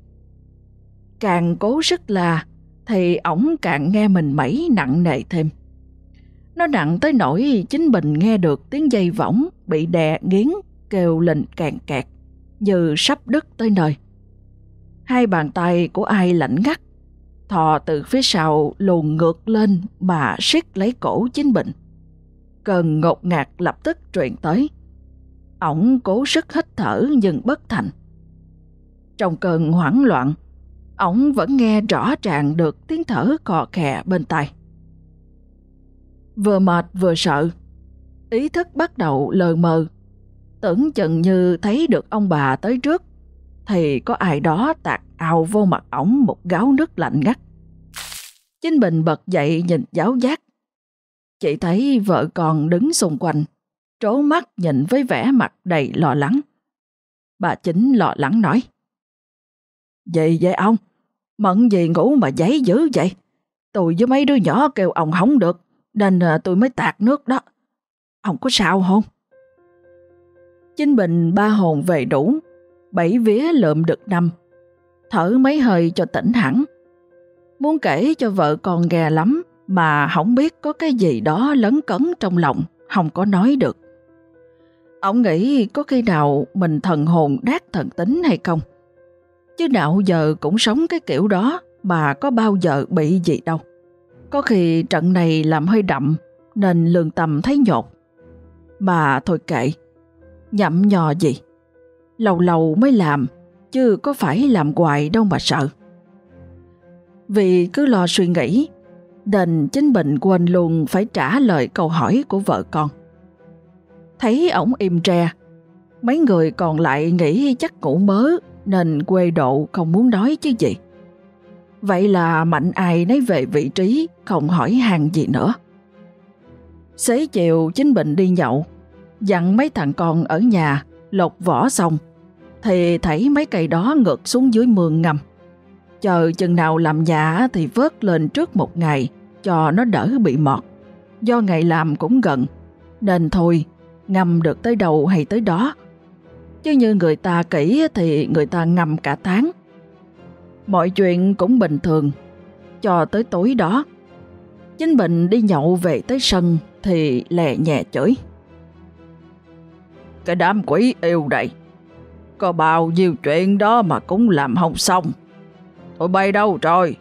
Càng cố sức là thì ổng càng nghe mình mẩy nặng nề thêm. Nó nặng tới nỗi chính Bình nghe được tiếng dây võng bị đè nghiến kêu lên càng kẹt như sắp đứt tới nơi. Hai bàn tay của ai lạnh ngắt, thò từ phía sau lùn ngược lên mà siết lấy cổ chính Bình. Cơn ngột ngạt lập tức truyền tới. Ổng cố sức hít thở nhưng bất thành. Trong cơn hoảng loạn, ổng vẫn nghe rõ ràng được tiếng thở khò khè bên tai. Vừa mệt vừa sợ, ý thức bắt đầu lờ mờ, tưởng chừng như thấy được ông bà tới trước, thì có ai đó tạt ào vô mặt ổng một gáo nước lạnh ngắt. Chính Bình bật dậy nhìn giáo giác. Chị thấy vợ con đứng xung quanh, trố mắt nhìn với vẻ mặt đầy lo lắng. Bà chính lo lắng nói. Gì vậy ông? Mận gì ngủ mà giấy dữ vậy? Tôi với mấy đứa nhỏ kêu ông không được, nên à, tôi mới tạt nước đó. Ông có sao không? Chính Bình ba hồn về đủ, bảy vía lượm được năm. Thở mấy hơi cho tỉnh hẳn. Muốn kể cho vợ con nghe lắm, mà không biết có cái gì đó lấn cấn trong lòng, không có nói được. Ông nghĩ có khi nào mình thần hồn đát thần tính hay không? Chứ đạo giờ cũng sống cái kiểu đó mà có bao giờ bị gì đâu. Có khi trận này làm hơi đậm nên lương tâm thấy nhột. bà thôi kệ, nhậm nhò gì. Lâu lâu mới làm, chứ có phải làm hoài đâu mà sợ. Vì cứ lo suy nghĩ, đền chính Bình quên luôn phải trả lời câu hỏi của vợ con. Thấy ổng im tre, mấy người còn lại nghĩ chắc ngủ mớ nên quê độ không muốn nói chứ gì. Vậy là mạnh ai nấy về vị trí, không hỏi hàng gì nữa. Xế chiều chính Bình đi nhậu, dặn mấy thằng con ở nhà lột vỏ xong, thì thấy mấy cây đó ngược xuống dưới mương ngầm. Chờ chừng nào làm nhà thì vớt lên trước một ngày cho nó đỡ bị mọt. Do ngày làm cũng gần, nên thôi ngâm được tới đầu hay tới đó. Chứ như người ta kỹ thì người ta ngâm cả tháng. Mọi chuyện cũng bình thường, cho tới tối đó. Chính Bình đi nhậu về tới sân thì lè nhẹ chửi. Cái đám quỷ yêu đây, có bao nhiêu chuyện đó mà cũng làm không xong. Tụi bay đâu rồi?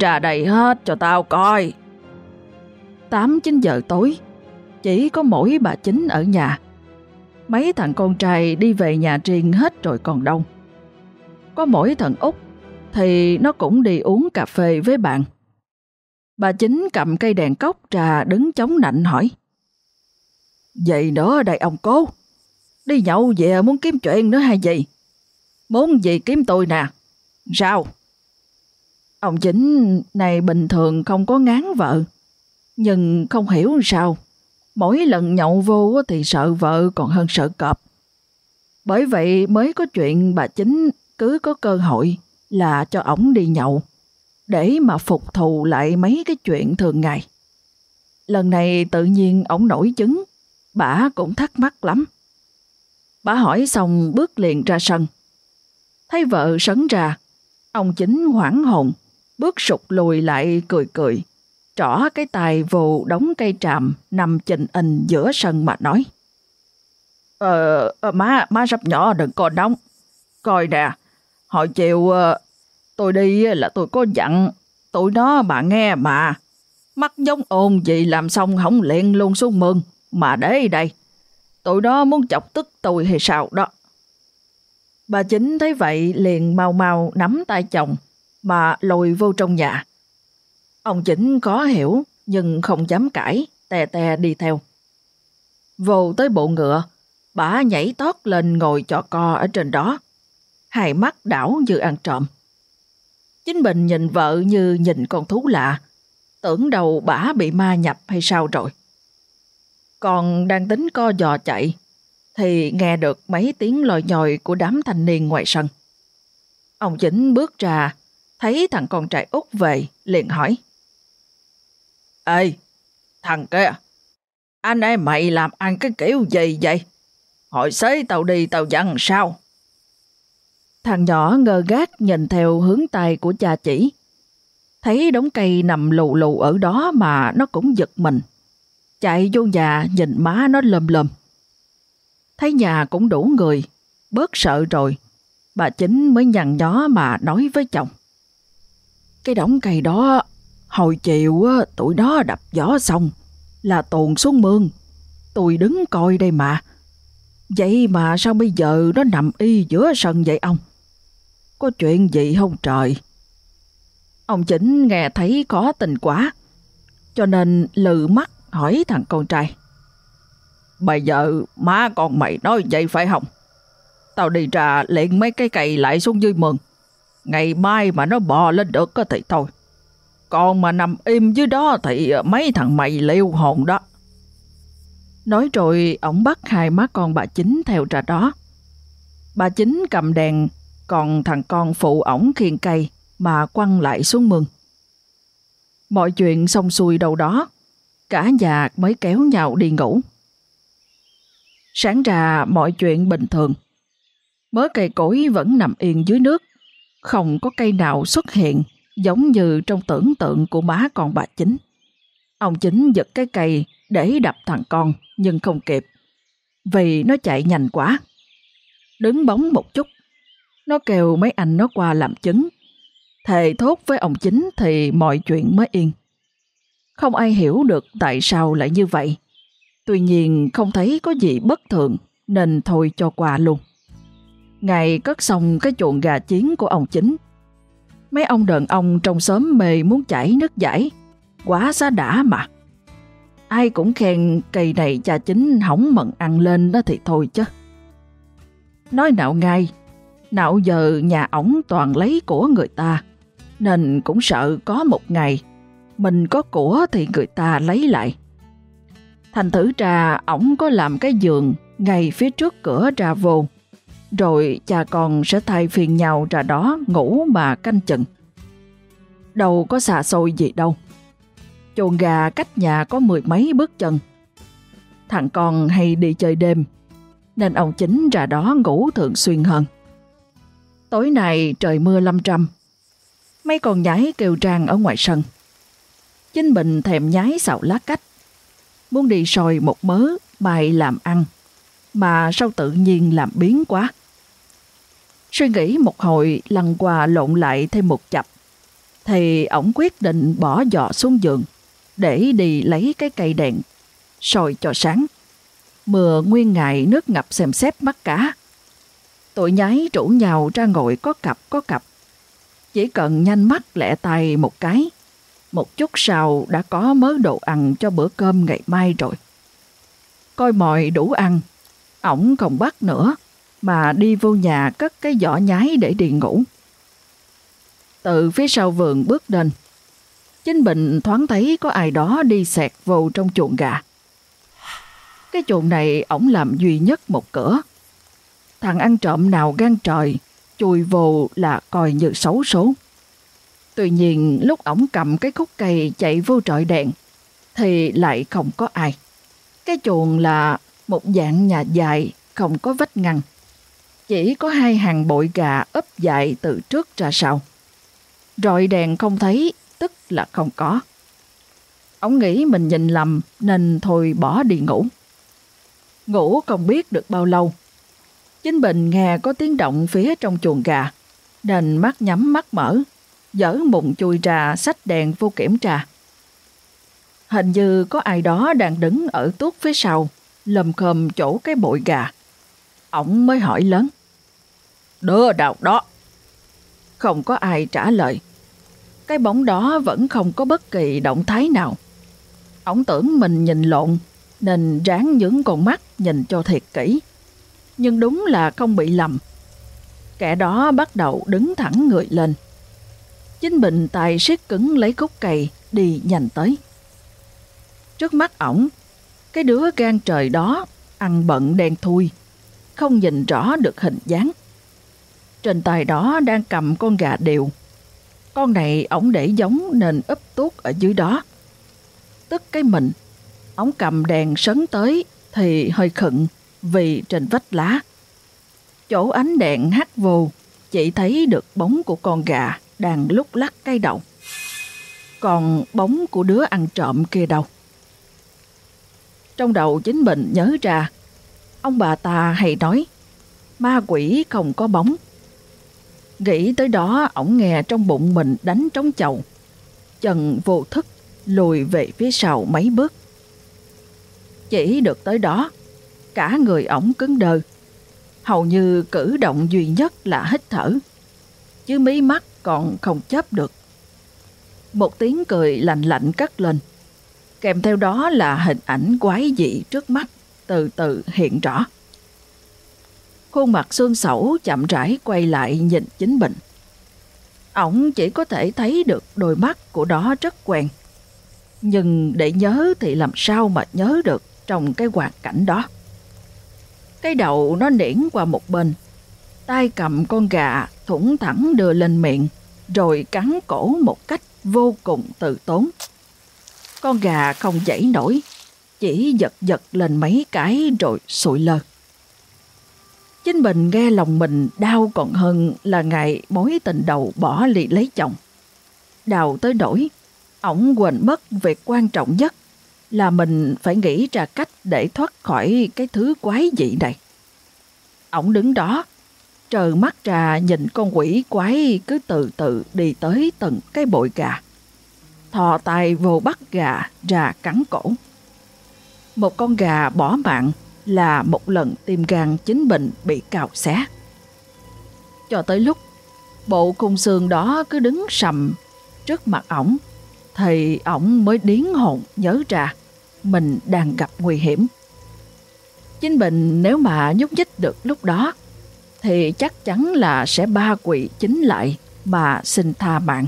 Ra đây hết cho tao coi. 8-9 giờ tối, chỉ có mỗi bà chính ở nhà. Mấy thằng con trai đi về nhà riêng hết rồi còn đông. Có mỗi thằng Út thì nó cũng đi uống cà phê với bạn. Bà chính cầm cây đèn cốc trà đứng chống nạnh hỏi. Vậy nữa đây ông cố, đi nhậu về muốn kiếm chuyện nữa hay gì? Muốn gì kiếm tôi nè? Sao? Ông chính này bình thường không có ngán vợ, nhưng không hiểu sao. Mỗi lần nhậu vô thì sợ vợ còn hơn sợ cọp. Bởi vậy mới có chuyện bà chính cứ có cơ hội là cho ổng đi nhậu để mà phục thù lại mấy cái chuyện thường ngày. Lần này tự nhiên ổng nổi chứng, bà cũng thắc mắc lắm. Bà hỏi xong bước liền ra sân. Thấy vợ sấn ra, ông chính hoảng hồn, bước sụt lùi lại cười cười, trỏ cái tài vụ đóng cây tràm nằm chình ình giữa sân mà nói. Ờ, ờ, má, má sắp nhỏ đừng còn nóng. Coi nè, hồi chiều ờ, tôi đi là tôi có dặn, tụi nó bà nghe mà. Mắt giống ồn gì làm xong không liền luôn xuống mương, mà để đây. Tụi nó muốn chọc tức tôi hay sao đó. Bà chính thấy vậy liền mau mau nắm tay chồng mà lùi vô trong nhà. Ông chính có hiểu nhưng không dám cãi, tè tè đi theo. Vô tới bộ ngựa, bà nhảy tót lên ngồi cho co ở trên đó. Hai mắt đảo như ăn trộm. Chính Bình nhìn vợ như nhìn con thú lạ, tưởng đầu bả bị ma nhập hay sao rồi. Còn đang tính co giò chạy, thì nghe được mấy tiếng lòi nhòi của đám thanh niên ngoài sân. Ông Chính bước ra, thấy thằng con trai út về, liền hỏi. Ê, thằng kia, anh em mày làm ăn cái kiểu gì vậy? Hồi xế tao đi tao dặn sao? Thằng nhỏ ngơ gác nhìn theo hướng tay của cha chỉ. Thấy đống cây nằm lù lù ở đó mà nó cũng giật mình. Chạy vô nhà nhìn má nó lầm lầm. Thấy nhà cũng đủ người, bớt sợ rồi. Bà chính mới nhằn nhó mà nói với chồng. Cái đống cây đó, hồi chiều tụi đó đập gió xong, là tuồn xuống mương. Tôi đứng coi đây mà. Vậy mà sao bây giờ nó nằm y giữa sân vậy ông? Có chuyện gì không trời? Ông Chỉnh nghe thấy có tình quá, cho nên lừ mắt hỏi thằng con trai. Bây giờ má con mày nói vậy phải không? Tao đi ra liền mấy cái cây lại xuống dưới mương. Ngày mai mà nó bò lên được thì thôi. Còn mà nằm im dưới đó thì ờ, mấy thằng mày liêu hồn đó. Nói rồi ổng bắt hai má con bà chính theo ra đó. Bà chính cầm đèn còn thằng con phụ ổng khiên cây mà quăng lại xuống mương. Mọi chuyện xong xuôi đâu đó, cả nhà mới kéo nhau đi ngủ. Sáng ra mọi chuyện bình thường. Mớ cây cối vẫn nằm yên dưới nước, không có cây nào xuất hiện giống như trong tưởng tượng của má con bà chính. Ông chính giật cái cây để đập thằng con nhưng không kịp, vì nó chạy nhanh quá. Đứng bóng một chút nó kêu mấy anh nó qua làm chứng. Thề thốt với ông chính thì mọi chuyện mới yên. Không ai hiểu được tại sao lại như vậy. Tuy nhiên không thấy có gì bất thường nên thôi cho qua luôn. Ngày cất xong cái chuồng gà chiến của ông chính. Mấy ông đàn ông trong xóm mề muốn chảy nước giải. Quá xá đã mà. Ai cũng khen cây này cha chính hỏng mận ăn lên đó thì thôi chứ. Nói nạo ngay, nạo giờ nhà ổng toàn lấy của người ta, nên cũng sợ có một ngày mình có của thì người ta lấy lại. Thành thử ra ổng có làm cái giường ngay phía trước cửa ra vô rồi cha con sẽ thay phiền nhau ra đó ngủ mà canh chừng. Đâu có xà xôi gì đâu. Chuồng gà cách nhà có mười mấy bước chân. Thằng con hay đi chơi đêm, nên ông chính ra đó ngủ thường xuyên hơn. Tối nay trời mưa lâm trăm. Mấy con nhái kêu trang ở ngoài sân. Chính Bình thèm nhái xào lá cách. Muốn đi soi một mớ bài làm ăn. Mà sao tự nhiên làm biến quá. Suy nghĩ một hồi lăn qua lộn lại thêm một chập. Thì ổng quyết định bỏ giỏ xuống giường để đi lấy cái cây đèn soi cho sáng. Mưa nguyên ngày nước ngập xem xét mắt cả. Tụi nhái rủ nhau ra ngồi có cặp có cặp. Chỉ cần nhanh mắt lẹ tay một cái, một chút sau đã có mớ đồ ăn cho bữa cơm ngày mai rồi. Coi mọi đủ ăn, ổng không bắt nữa, mà đi vô nhà cất cái giỏ nhái để đi ngủ. Từ phía sau vườn bước lên, Chính Bình thoáng thấy có ai đó đi xẹt vô trong chuồng gà. Cái chuồng này ổng làm duy nhất một cửa. Thằng ăn trộm nào gan trời, chui vô là coi như xấu số. Tuy nhiên lúc ổng cầm cái khúc cây chạy vô trọi đèn, thì lại không có ai. Cái chuồng là một dạng nhà dài, không có vách ngăn. Chỉ có hai hàng bội gà ấp dại từ trước ra sau. Rọi đèn không thấy, tức là không có. Ông nghĩ mình nhìn lầm nên thôi bỏ đi ngủ. Ngủ không biết được bao lâu. Chính Bình nghe có tiếng động phía trong chuồng gà, nên mắt nhắm mắt mở, dở mụn chui ra sách đèn vô kiểm tra. Hình như có ai đó đang đứng ở tuốt phía sau, lầm khầm chỗ cái bội gà. Ông mới hỏi lớn. Đứa nào đó? Không có ai trả lời. Cái bóng đó vẫn không có bất kỳ động thái nào. Ông tưởng mình nhìn lộn, nên ráng những con mắt nhìn cho thiệt kỹ. Nhưng đúng là không bị lầm. Kẻ đó bắt đầu đứng thẳng người lên. Chính Bình tài siết cứng lấy khúc cày đi nhanh tới. Trước mắt ổng, cái đứa gan trời đó ăn bận đen thui, không nhìn rõ được hình dáng. Trên tay đó đang cầm con gà đều. Con này ổng để giống nên ấp tuốt ở dưới đó. Tức cái mình, ổng cầm đèn sấn tới thì hơi khựng vì trên vách lá. Chỗ ánh đèn hắt vô, chỉ thấy được bóng của con gà đang lúc lắc cái đầu. Còn bóng của đứa ăn trộm kia đâu? Trong đầu chính mình nhớ ra, ông bà ta hay nói, ma quỷ không có bóng. Nghĩ tới đó, ổng nghe trong bụng mình đánh trống chậu. trần vô thức, lùi về phía sau mấy bước. Chỉ được tới đó, cả người ổng cứng đờ, Hầu như cử động duy nhất là hít thở. Chứ mí mắt còn không chấp được. Một tiếng cười lạnh lạnh cất lên. Kèm theo đó là hình ảnh quái dị trước mắt từ từ hiện rõ. Khuôn mặt xương sẩu chậm rãi quay lại nhìn chính mình. Ổng chỉ có thể thấy được đôi mắt của đó rất quen. Nhưng để nhớ thì làm sao mà nhớ được trong cái hoàn cảnh đó. Cái đầu nó niễn qua một bên, tay cầm con gà thủng thẳng đưa lên miệng, rồi cắn cổ một cách vô cùng từ tốn. Con gà không dãy nổi, chỉ giật giật lên mấy cái rồi sụi lơ. Chính mình nghe lòng mình đau còn hơn là ngày mối tình đầu bỏ lì lấy chồng. Đào tới đổi, ổng quên mất việc quan trọng nhất là mình phải nghĩ ra cách để thoát khỏi cái thứ quái dị này. Ổng đứng đó, trờ mắt ra nhìn con quỷ quái cứ từ từ đi tới tận cái bội gà. Thò tay vô bắt gà ra cắn cổ. Một con gà bỏ mạng là một lần tim gan chính bệnh bị cào xé. Cho tới lúc bộ khung xương đó cứ đứng sầm trước mặt ổng thì ổng mới điến hồn nhớ ra mình đang gặp nguy hiểm. Chính bệnh nếu mà nhúc nhích được lúc đó thì chắc chắn là sẽ ba quỵ chính lại mà xin tha mạng.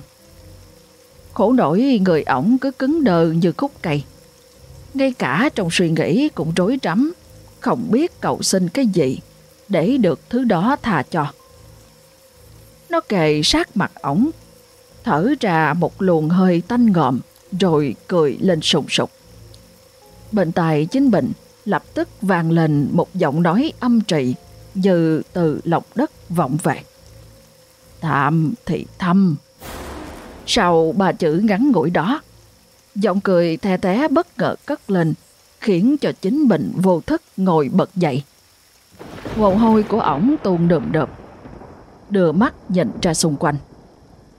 Khổ nổi người ổng cứ cứng đờ như khúc cây. Ngay cả trong suy nghĩ cũng rối rắm, không biết cầu xin cái gì để được thứ đó tha cho. Nó kề sát mặt ổng, thở ra một luồng hơi tanh ngọm rồi cười lên sùng sục. Bên tai chính bệnh lập tức vang lên một giọng nói âm trì như từ lọc đất vọng về. Thạm thì thâm. Sau ba chữ ngắn ngủi đó, giọng cười the té bất ngờ cất lên, khiến cho chính bệnh vô thức ngồi bật dậy. Mồ hôi của ổng tuôn đượm đượm, đưa mắt nhìn ra xung quanh.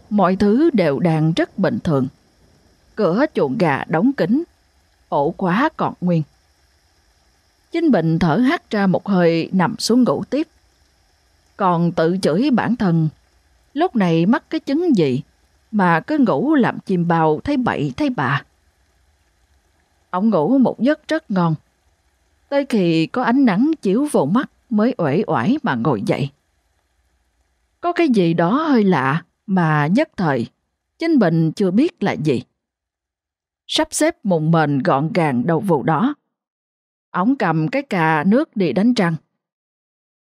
Mọi thứ đều đang rất bình thường. Cửa chuồng gà đóng kín, ổ khóa còn nguyên. Chính Bình thở hắt ra một hơi nằm xuống ngủ tiếp. Còn tự chửi bản thân, lúc này mắc cái chứng gì mà cứ ngủ làm chim bao thấy bậy thấy bạ. Ông ngủ một giấc rất ngon. Tới khi có ánh nắng chiếu vào mắt mới uể oải mà ngồi dậy. Có cái gì đó hơi lạ mà nhất thời Chính Bình chưa biết là gì. Sắp xếp mùng mền gọn gàng đầu vụ đó. Ông cầm cái cà nước đi đánh răng.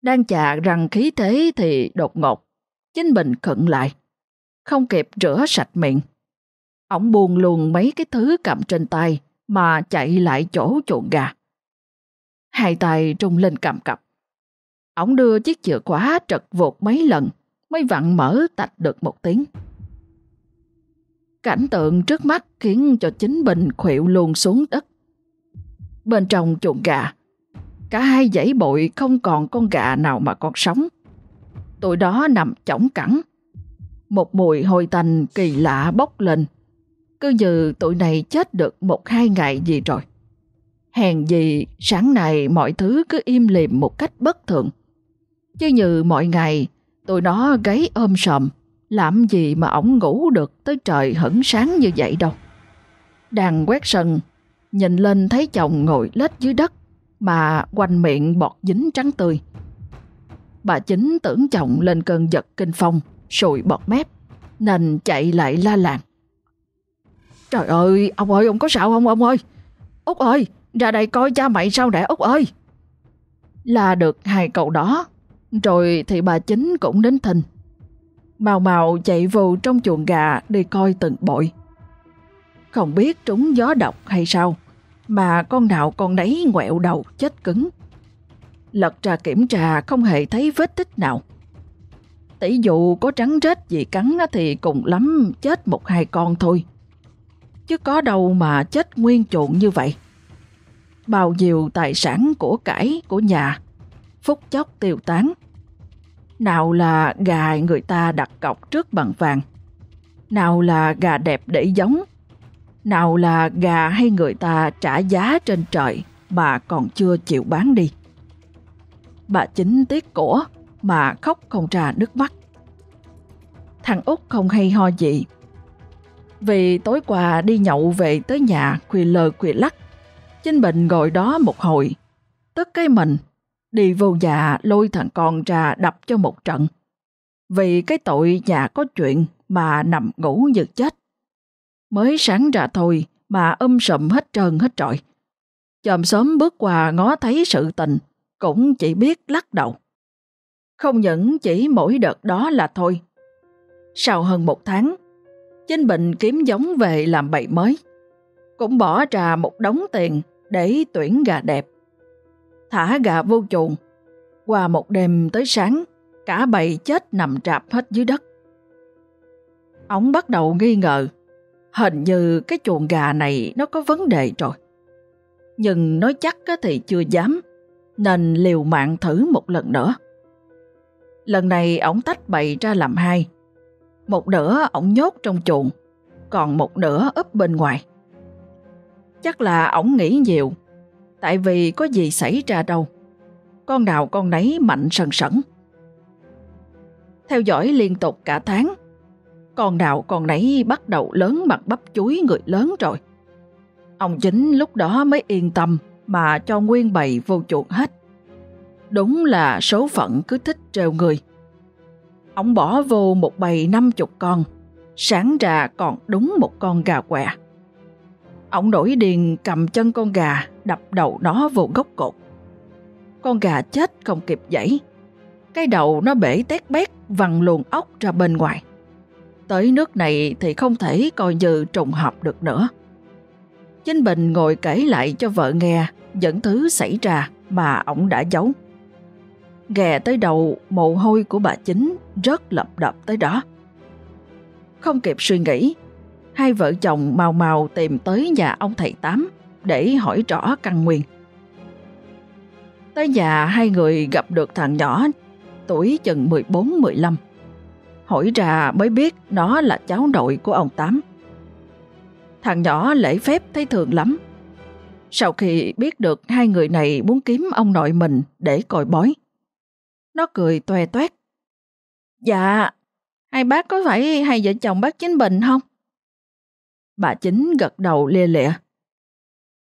Đang chà rằng khí thế thì đột ngột, Chính Bình khựng lại. Không kịp rửa sạch miệng. Ông buồn luôn mấy cái thứ cầm trên tay mà chạy lại chỗ chuồng gà. Hai tay trung lên cầm cặp. Ông đưa chiếc chìa khóa trật vột mấy lần mới vặn mở tạch được một tiếng. Cảnh tượng trước mắt khiến cho chính Bình khuỵu luôn xuống đất. Bên trong chuồng gà, cả hai dãy bội không còn con gà nào mà còn sống. Tụi đó nằm chỏng cẳng. Một mùi hôi tanh kỳ lạ bốc lên. Cứ như tụi này chết được một hai ngày gì rồi. Hèn gì sáng nay mọi thứ cứ im lìm một cách bất thường. Chứ như mọi ngày tụi nó gáy ôm sầm làm gì mà ổng ngủ được tới trời hẳn sáng như vậy đâu. Đang quét sân, nhìn lên thấy chồng ngồi lết dưới đất mà quanh miệng bọt dính trắng tươi. Bà chính tưởng chồng lên cơn giật kinh phong, sùi bọt mép, nên chạy lại la làng. Trời ơi, ông ơi, ông có sao không ông ơi? Út ơi, ra đây coi cha mày sao để Út ơi. Là được hai cậu đó, rồi thì bà chính cũng đến thình. Màu màu chạy vào trong chuồng gà đi coi từng bội. Không biết trúng gió độc hay sao, mà con nào con nấy ngoẹo đầu chết cứng. Lật ra kiểm tra không hề thấy vết tích nào. Tỷ dụ có trắng rết gì cắn thì cùng lắm chết một hai con thôi. Chứ có đâu mà chết nguyên chuộng như vậy. Bao nhiêu tài sản của cải của nhà, phúc chốc tiêu tán. Nào là gà người ta đặt cọc trước bằng vàng, nào là gà đẹp để giống, nào là gà hay người ta trả giá trên trời mà còn chưa chịu bán đi. Bà chính tiếc cổ mà khóc không ra nước mắt. Thằng Út không hay ho gì. Vì tối qua đi nhậu về tới nhà quỳ lờ quỳ lắc, chinh Bình ngồi đó một hồi, tức cái mình đi vô nhà lôi thằng con ra đập cho một trận. Vì cái tội nhà có chuyện mà nằm ngủ như chết. Mới sáng ra thôi mà um âm sầm hết trơn hết trọi. Chòm sớm bước qua ngó thấy sự tình, cũng chỉ biết lắc đầu. Không những chỉ mỗi đợt đó là thôi. Sau hơn một tháng, Chính Bình kiếm giống về làm bậy mới. Cũng bỏ ra một đống tiền để tuyển gà đẹp thả gà vô chuồng. Qua một đêm tới sáng, cả bầy chết nằm trạp hết dưới đất. Ông bắt đầu nghi ngờ, hình như cái chuồng gà này nó có vấn đề rồi. Nhưng nói chắc thì chưa dám, nên liều mạng thử một lần nữa. Lần này ổng tách bầy ra làm hai. Một nửa ổng nhốt trong chuồng, còn một nửa úp bên ngoài. Chắc là ổng nghĩ nhiều tại vì có gì xảy ra đâu. Con nào con nấy mạnh sần sẩn. Theo dõi liên tục cả tháng, con nào con nấy bắt đầu lớn mặt bắp chuối người lớn rồi. Ông chính lúc đó mới yên tâm mà cho nguyên bầy vô chuột hết. Đúng là số phận cứ thích trêu người. Ông bỏ vô một bầy năm chục con, sáng ra còn đúng một con gà què. Ông nổi điền cầm chân con gà, đập đầu nó vào gốc cột. Con gà chết không kịp dãy, Cái đầu nó bể tét bét văng luồn ốc ra bên ngoài. Tới nước này thì không thể coi như trùng hợp được nữa. Chính Bình ngồi kể lại cho vợ nghe những thứ xảy ra mà ổng đã giấu. Ghè tới đầu mồ hôi của bà chính rất lập đập tới đó. Không kịp suy nghĩ, hai vợ chồng màu màu tìm tới nhà ông thầy Tám để hỏi rõ căn nguyên. Tới nhà hai người gặp được thằng nhỏ tuổi chừng 14-15. Hỏi ra mới biết nó là cháu nội của ông Tám. Thằng nhỏ lễ phép thấy thường lắm. Sau khi biết được hai người này muốn kiếm ông nội mình để còi bói, nó cười toe toét. Dạ, hai bác có phải hai vợ chồng bác Chính Bình không? Bà Chính gật đầu lia lịa.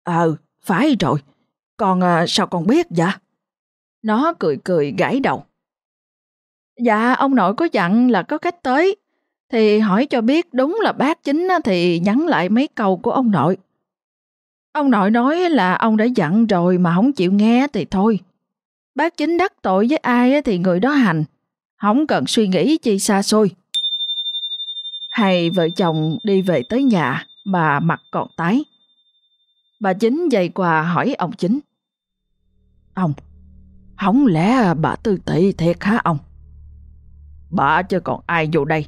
Ờ, phải rồi. Còn à, sao con biết vậy? Nó cười cười gãi đầu. Dạ, ông nội có dặn là có khách tới. Thì hỏi cho biết đúng là bác chính thì nhắn lại mấy câu của ông nội. Ông nội nói là ông đã dặn rồi mà không chịu nghe thì thôi. Bác chính đắc tội với ai thì người đó hành. Không cần suy nghĩ chi xa xôi. Hai vợ chồng đi về tới nhà bà mặt còn tái. Bà chính dày quà hỏi ông chính. Ông, không lẽ bà tư tị thiệt hả ông? Bà chứ còn ai vô đây.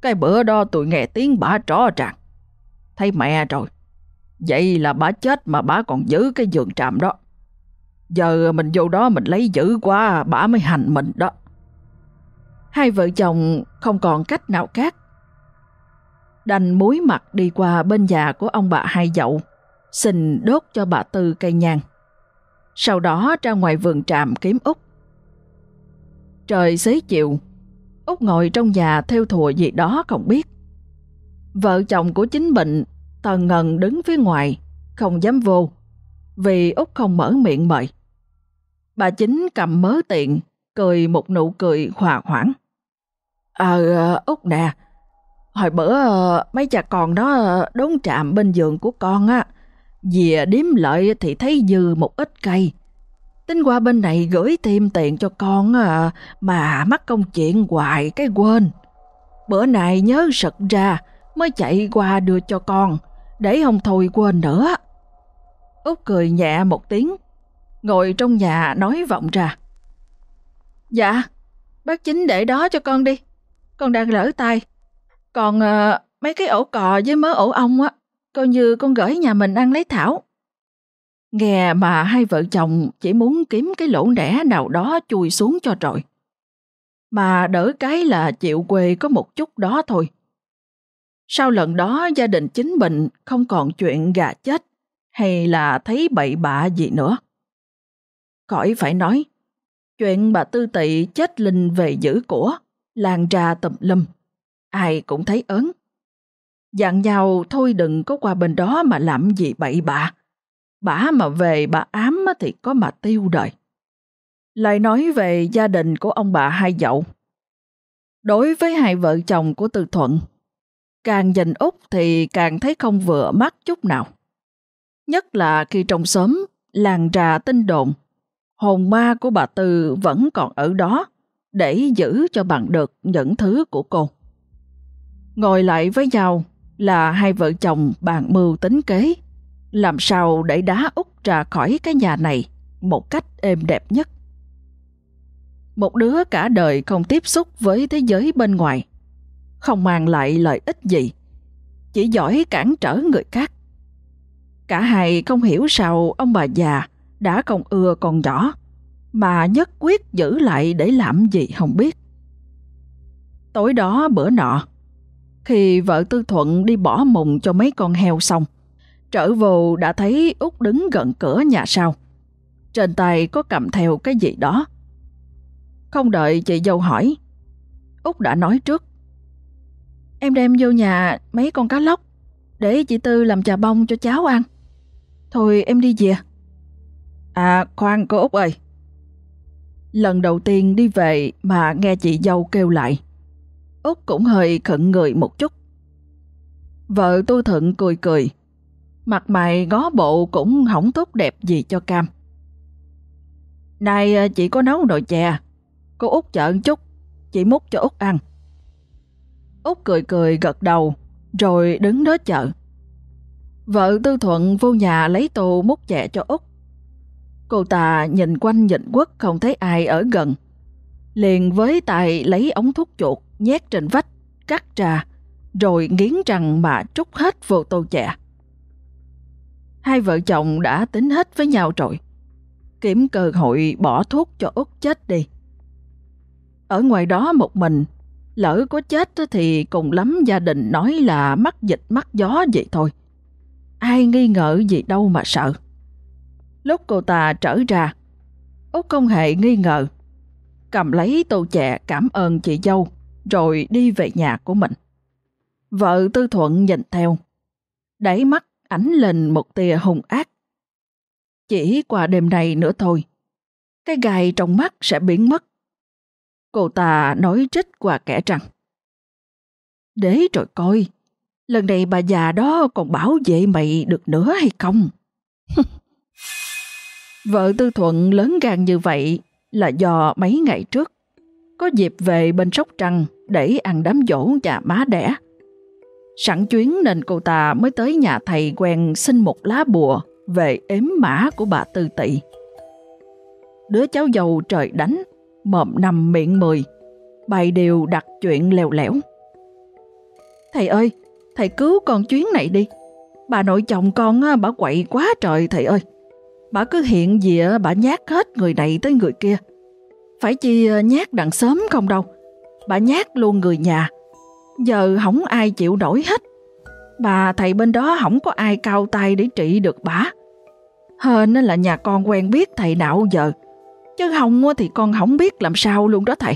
Cái bữa đó tụi nghe tiếng bà rõ ràng. Thấy mẹ rồi. Vậy là bà chết mà bà còn giữ cái giường trạm đó. Giờ mình vô đó mình lấy dữ quá bà mới hành mình đó. Hai vợ chồng không còn cách nào khác. Đành muối mặt đi qua bên nhà của ông bà hai dậu, xin đốt cho bà Tư cây nhang. Sau đó ra ngoài vườn trạm kiếm Út. Trời xế chiều, Út ngồi trong nhà theo thùa gì đó không biết. Vợ chồng của chính bệnh, tần ngần đứng phía ngoài, không dám vô, vì Út không mở miệng mời. Bà chính cầm mớ tiền, cười một nụ cười hòa hoãn. Ờ, ờ Út nè, hồi bữa ờ, mấy cha con đó ờ, đốn chạm bên giường của con á, dìa điếm lợi thì thấy dư một ít cây. Tính qua bên này gửi thêm tiền cho con à, mà mắc công chuyện hoài cái quên. Bữa nay nhớ sực ra mới chạy qua đưa cho con, để không thôi quên nữa. Út cười nhẹ một tiếng, ngồi trong nhà nói vọng ra. Dạ, bác chính để đó cho con đi, con đang lỡ tay. Còn à, mấy cái ổ cò với mớ ổ ong á, coi như con gửi nhà mình ăn lấy thảo. Nghe mà hai vợ chồng chỉ muốn kiếm cái lỗ đẻ nào đó chui xuống cho trội. Mà đỡ cái là chịu quê có một chút đó thôi. Sau lần đó gia đình chính bệnh không còn chuyện gà chết hay là thấy bậy bạ gì nữa. Khỏi phải nói, chuyện bà Tư Tị chết linh về giữ của, lan ra tùm lum, ai cũng thấy ớn. Dặn nhau thôi đừng có qua bên đó mà làm gì bậy bạ. Bả mà về bà ám thì có mà tiêu đời. Lại nói về gia đình của ông bà hai dậu. Đối với hai vợ chồng của Tư Thuận, càng nhìn Úc thì càng thấy không vừa mắt chút nào. Nhất là khi trong xóm làng trà tin đồn, hồn ma của bà Từ vẫn còn ở đó để giữ cho bằng được những thứ của cô. Ngồi lại với nhau là hai vợ chồng bàn mưu tính kế làm sao để đá út ra khỏi cái nhà này một cách êm đẹp nhất. Một đứa cả đời không tiếp xúc với thế giới bên ngoài, không mang lại lợi ích gì, chỉ giỏi cản trở người khác. Cả hai không hiểu sao ông bà già đã còn ưa còn nhỏ, mà nhất quyết giữ lại để làm gì không biết. Tối đó bữa nọ, khi vợ Tư Thuận đi bỏ mùng cho mấy con heo xong, Trở vô đã thấy Út đứng gần cửa nhà sau. Trên tay có cầm theo cái gì đó. Không đợi chị dâu hỏi, Út đã nói trước. Em đem vô nhà mấy con cá lóc để chị Tư làm trà bông cho cháu ăn. Thôi em đi về. À khoan cô Út ơi. Lần đầu tiên đi về mà nghe chị dâu kêu lại. Út cũng hơi khẩn người một chút. Vợ tôi thận cười cười, Mặt mày ngó bộ cũng không tốt đẹp gì cho Cam. Này à, chị có nấu nồi chè, cô út chợ chút, chị múc cho út ăn. Út cười cười gật đầu, rồi đứng đó chợ. Vợ Tư Thuận vô nhà lấy tô múc chè cho Út. Cô ta nhìn quanh nhìn quất không thấy ai ở gần. Liền với tay lấy ống thuốc chuột nhét trên vách, cắt trà, rồi nghiến răng mà trút hết vô tô chè. Hai vợ chồng đã tính hết với nhau rồi. Kiếm cơ hội bỏ thuốc cho Út chết đi. Ở ngoài đó một mình, lỡ có chết thì cùng lắm gia đình nói là mắc dịch mắc gió vậy thôi. Ai nghi ngờ gì đâu mà sợ. Lúc cô ta trở ra, Út không hề nghi ngờ. Cầm lấy tô chè cảm ơn chị dâu, rồi đi về nhà của mình. Vợ Tư Thuận nhìn theo, đáy mắt ánh lên một tia hung ác. Chỉ qua đêm này nữa thôi, cái gai trong mắt sẽ biến mất. Cô ta nói trích qua kẻ rằng, Để rồi coi, lần này bà già đó còn bảo vệ mày được nữa hay không? [LAUGHS] Vợ Tư Thuận lớn gan như vậy là do mấy ngày trước có dịp về bên Sóc Trăng để ăn đám dỗ nhà má đẻ. Sẵn chuyến nên cô ta mới tới nhà thầy quen xin một lá bùa về ếm mã của bà Tư Tị. Đứa cháu giàu trời đánh, mộm nằm miệng mười, bày đều đặt chuyện lèo lẻo. Thầy ơi, thầy cứu con chuyến này đi. Bà nội chồng con bà quậy quá trời thầy ơi. Bà cứ hiện dịa bà nhát hết người này tới người kia. Phải chi ờ, nhát đằng sớm không đâu. Bà nhát luôn người nhà. Giờ không ai chịu nổi hết. Bà, thầy bên đó không có ai cao tay để trị được bà. Hên là nhà con quen biết thầy nào giờ. Chứ không thì con không biết làm sao luôn đó thầy.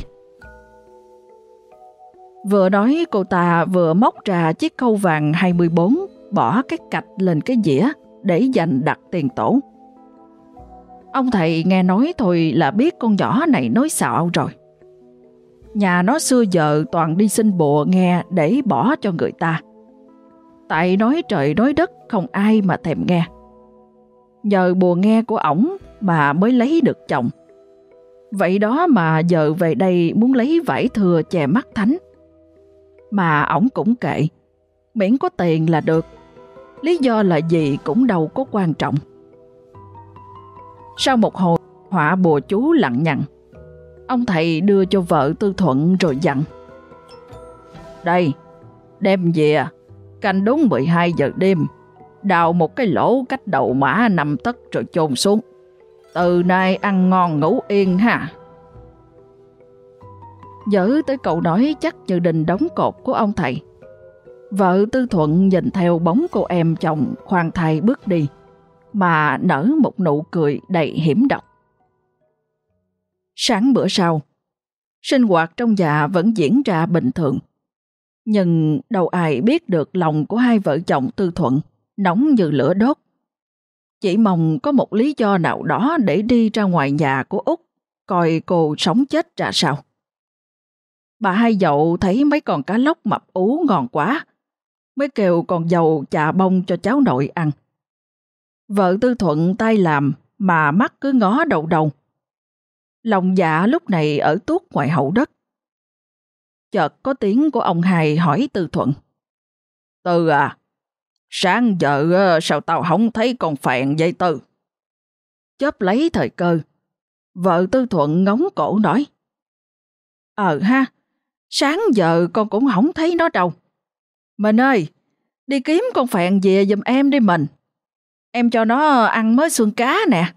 Vừa nói cô ta vừa móc ra chiếc câu vàng 24 bỏ cái cạch lên cái dĩa để dành đặt tiền tổ. Ông thầy nghe nói thôi là biết con nhỏ này nói xạo rồi. Nhà nó xưa giờ toàn đi xin bùa nghe để bỏ cho người ta. Tại nói trời nói đất không ai mà thèm nghe. Nhờ bùa nghe của ổng mà mới lấy được chồng. Vậy đó mà giờ về đây muốn lấy vải thừa chè mắt thánh. Mà ổng cũng kệ, miễn có tiền là được. Lý do là gì cũng đâu có quan trọng. Sau một hồi họa bùa chú lặng nhặn. ông thầy đưa cho vợ tư thuận rồi dặn. Đây, đem về, canh đúng 12 giờ đêm, đào một cái lỗ cách đầu mã nằm tất rồi chôn xuống. Từ nay ăn ngon ngủ yên ha. Dở tới cậu nói chắc như đình đóng cột của ông thầy. Vợ Tư Thuận nhìn theo bóng cô em chồng khoan thai bước đi mà nở một nụ cười đầy hiểm độc. Sáng bữa sau, sinh hoạt trong nhà vẫn diễn ra bình thường. Nhưng đâu ai biết được lòng của hai vợ chồng Tư Thuận nóng như lửa đốt. Chỉ mong có một lý do nào đó để đi ra ngoài nhà của Út coi cô sống chết ra sao. Bà hai dậu thấy mấy con cá lóc mập ú ngon quá, mới kêu con dầu chà bông cho cháu nội ăn. Vợ Tư Thuận tay làm mà mắt cứ ngó đầu đầu. Lòng dạ lúc này ở tuốt ngoài hậu đất. Chợt có tiếng của ông Hài hỏi Tư Thuận. Tư à, sáng giờ ờ, sao tao không thấy con phèn vậy Tư? Chớp lấy thời cơ, vợ Tư Thuận ngóng cổ nói. Ờ ha, sáng giờ con cũng không thấy nó đâu. Mình ơi, đi kiếm con phèn về giùm em đi mình. Em cho nó ờ, ăn mới xương cá nè.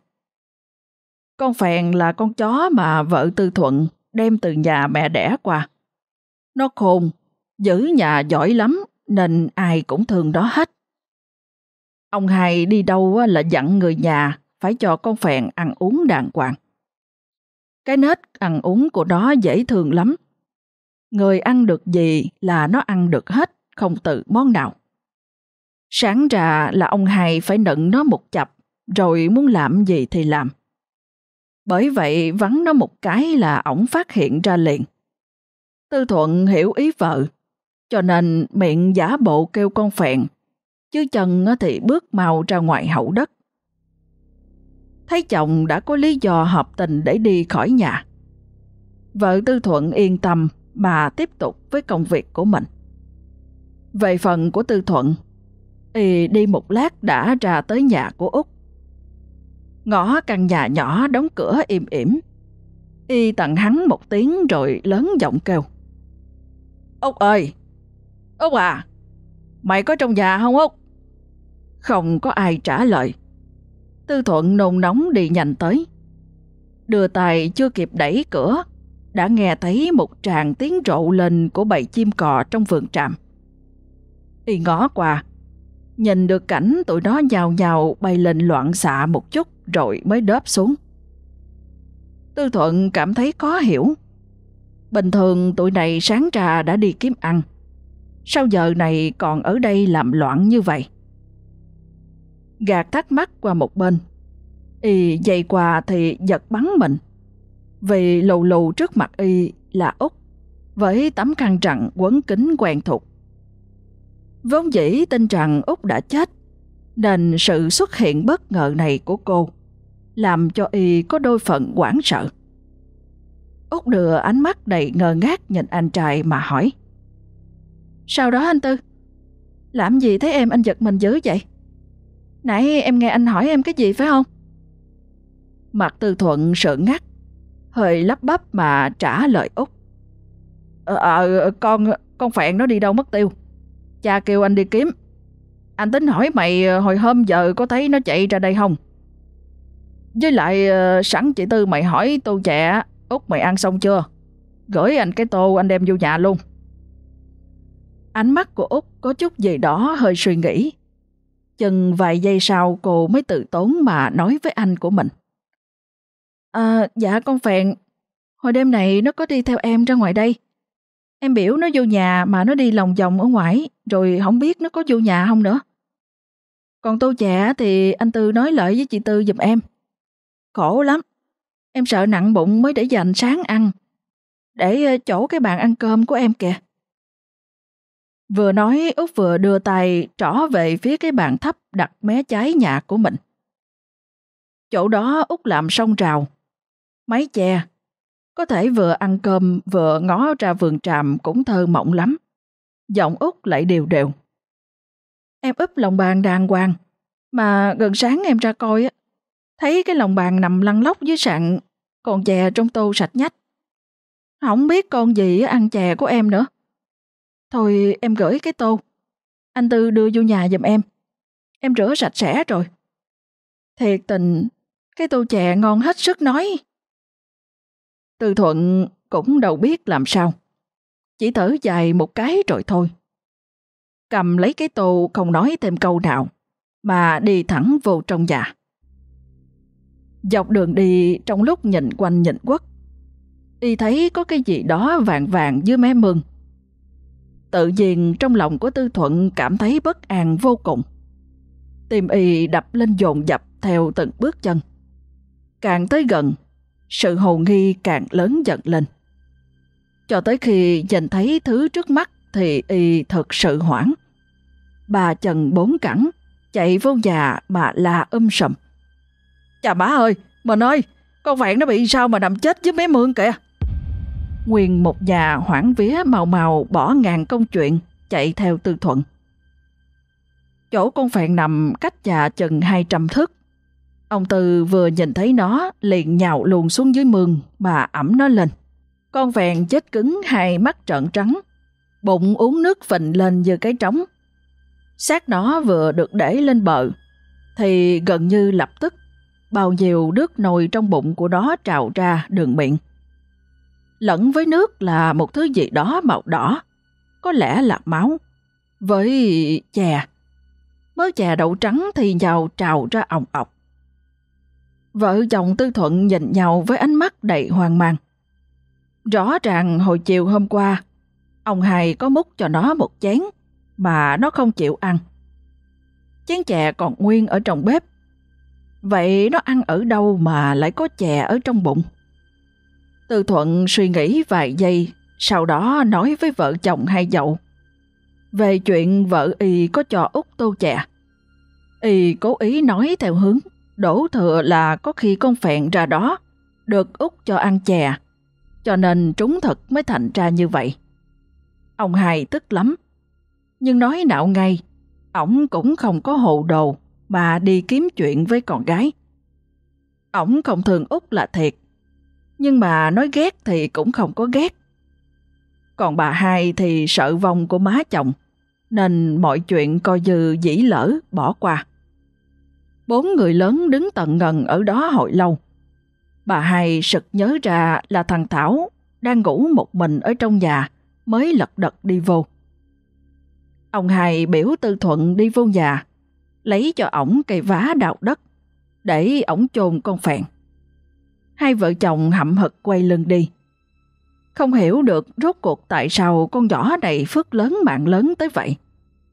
Con phèn là con chó mà vợ Tư Thuận đem từ nhà mẹ đẻ qua. Nó khôn, giữ nhà giỏi lắm nên ai cũng thương đó hết. Ông hai đi đâu là dặn người nhà phải cho con phèn ăn uống đàng hoàng. Cái nết ăn uống của nó dễ thương lắm. Người ăn được gì là nó ăn được hết, không tự món nào. Sáng ra là ông hai phải nận nó một chập, rồi muốn làm gì thì làm. Bởi vậy vắng nó một cái là ổng phát hiện ra liền. Tư Thuận hiểu ý vợ, cho nên miệng giả bộ kêu con phèn, chứ chân thì bước mau ra ngoài hậu đất. Thấy chồng đã có lý do hợp tình để đi khỏi nhà. Vợ Tư Thuận yên tâm mà tiếp tục với công việc của mình. Về phần của Tư Thuận, y đi một lát đã ra tới nhà của Út. Ngõ căn nhà nhỏ đóng cửa im ỉm. Y tặng hắn một tiếng rồi lớn giọng kêu. Út ơi! Út à! Mày có trong nhà không Út? Không có ai trả lời. Tư Thuận nôn nóng đi nhanh tới. Đưa tay chưa kịp đẩy cửa, đã nghe thấy một tràng tiếng rộ lên của bầy chim cò trong vườn trạm. Y ngó qua, nhìn được cảnh tụi nó nhào nhào, bay lên loạn xạ một chút, rồi mới đớp xuống. Tư Thuận cảm thấy khó hiểu. Bình thường tụi này sáng trà đã đi kiếm ăn. Sao giờ này còn ở đây làm loạn như vậy? Gạt thắc mắc qua một bên. Y dậy qua thì giật bắn mình. Vì lù lù trước mặt Y là Úc, với tấm khăn trặn quấn kính quen thuộc. Vốn dĩ tin rằng Úc đã chết, nên sự xuất hiện bất ngờ này của cô làm cho y có đôi phần hoảng sợ. Úc đưa ánh mắt đầy ngờ ngác nhìn anh trai mà hỏi. Sao đó anh Tư? Làm gì thấy em anh giật mình dữ vậy? Nãy em nghe anh hỏi em cái gì phải không? Mặt Tư Thuận sợ ngắt, hơi lắp bắp mà trả lời Úc. Ờ, à, con, con phẹn nó đi đâu mất tiêu. Cha kêu anh đi kiếm. Anh tính hỏi mày ờ, hồi hôm giờ có thấy nó chạy ra đây không? Với lại ờ, sẵn chị Tư mày hỏi tô chè Út mày ăn xong chưa? Gửi anh cái tô anh đem vô nhà luôn. Ánh mắt của Út có chút gì đó hơi suy nghĩ. Chừng vài giây sau cô mới tự tốn mà nói với anh của mình. À, dạ con phèn, hồi đêm này nó có đi theo em ra ngoài đây. Em biểu nó vô nhà mà nó đi lòng vòng ở ngoài, rồi không biết nó có vô nhà không nữa. Còn tô trẻ thì anh Tư nói lợi với chị Tư giùm em. Khổ lắm. Em sợ nặng bụng mới để dành sáng ăn. Để ờ, chỗ cái bàn ăn cơm của em kìa. Vừa nói Út vừa đưa tay trỏ về phía cái bàn thấp đặt mé trái nhà của mình. Chỗ đó Út làm sông trào. Máy che. Có thể vừa ăn cơm vừa ngó ra vườn tràm cũng thơ mộng lắm. Giọng Út lại đều đều. Em úp lòng bàn đàng hoàng. Mà gần sáng em ra coi thấy cái lòng bàn nằm lăn lóc dưới sạn, còn chè trong tô sạch nhách. Không biết con gì ăn chè của em nữa. Thôi em gửi cái tô. Anh Tư đưa vô nhà giùm em. Em rửa sạch sẽ rồi. Thiệt tình, cái tô chè ngon hết sức nói. Tư Thuận cũng đâu biết làm sao. Chỉ thở dài một cái rồi thôi. Cầm lấy cái tô không nói thêm câu nào, mà đi thẳng vô trong nhà. Dọc đường đi trong lúc nhìn quanh nhìn quất, y thấy có cái gì đó vàng vàng dưới mé mừng. Tự nhiên trong lòng của Tư Thuận cảm thấy bất an vô cùng. Tim y đập lên dồn dập theo từng bước chân. Càng tới gần, sự hồ nghi càng lớn dần lên. Cho tới khi nhìn thấy thứ trước mắt thì y thật sự hoảng. Bà Trần bốn cẳng, chạy vô nhà mà la um sầm. Chà má ơi, mình ơi, con vẹn nó bị sao mà nằm chết với bé Mương kìa. Nguyên một nhà hoảng vía màu màu bỏ ngàn công chuyện, chạy theo tư thuận. Chỗ con phẹn nằm cách nhà chừng 200 thước. Ông Tư vừa nhìn thấy nó liền nhào luồn xuống dưới mương mà ẩm nó lên. Con vẹn chết cứng hai mắt trợn trắng, bụng uống nước phình lên như cái trống. Xác nó vừa được để lên bờ, thì gần như lập tức bao nhiêu nước nồi trong bụng của nó trào ra đường miệng. Lẫn với nước là một thứ gì đó màu đỏ, có lẽ là máu. Với chè, mớ chè đậu trắng thì nhào trào ra òng ọc. Vợ chồng Tư Thuận nhìn nhau với ánh mắt đầy hoang mang. Rõ ràng hồi chiều hôm qua, ông hai có múc cho nó một chén, mà nó không chịu ăn. Chén chè còn nguyên ở trong bếp, Vậy nó ăn ở đâu mà lại có chè ở trong bụng? Tư Thuận suy nghĩ vài giây, sau đó nói với vợ chồng hai dậu. Về chuyện vợ y có cho út tô chè. Y cố ý nói theo hướng, đổ thừa là có khi con phẹn ra đó, được út cho ăn chè. Cho nên trúng thật mới thành ra như vậy. Ông hai tức lắm. Nhưng nói nạo ngay, ổng cũng không có hồ đồ mà đi kiếm chuyện với con gái. Ổng không thường út là thiệt, nhưng mà nói ghét thì cũng không có ghét. Còn bà hai thì sợ vong của má chồng, nên mọi chuyện coi như dĩ lỡ bỏ qua. Bốn người lớn đứng tận ngần ở đó hồi lâu. Bà hai sực nhớ ra là thằng Thảo đang ngủ một mình ở trong nhà mới lật đật đi vô. Ông hai biểu Tư Thuận đi vô nhà, lấy cho ổng cây vá đào đất, để ổng chôn con phèn. Hai vợ chồng hậm hực quay lưng đi. Không hiểu được rốt cuộc tại sao con nhỏ này phước lớn mạng lớn tới vậy.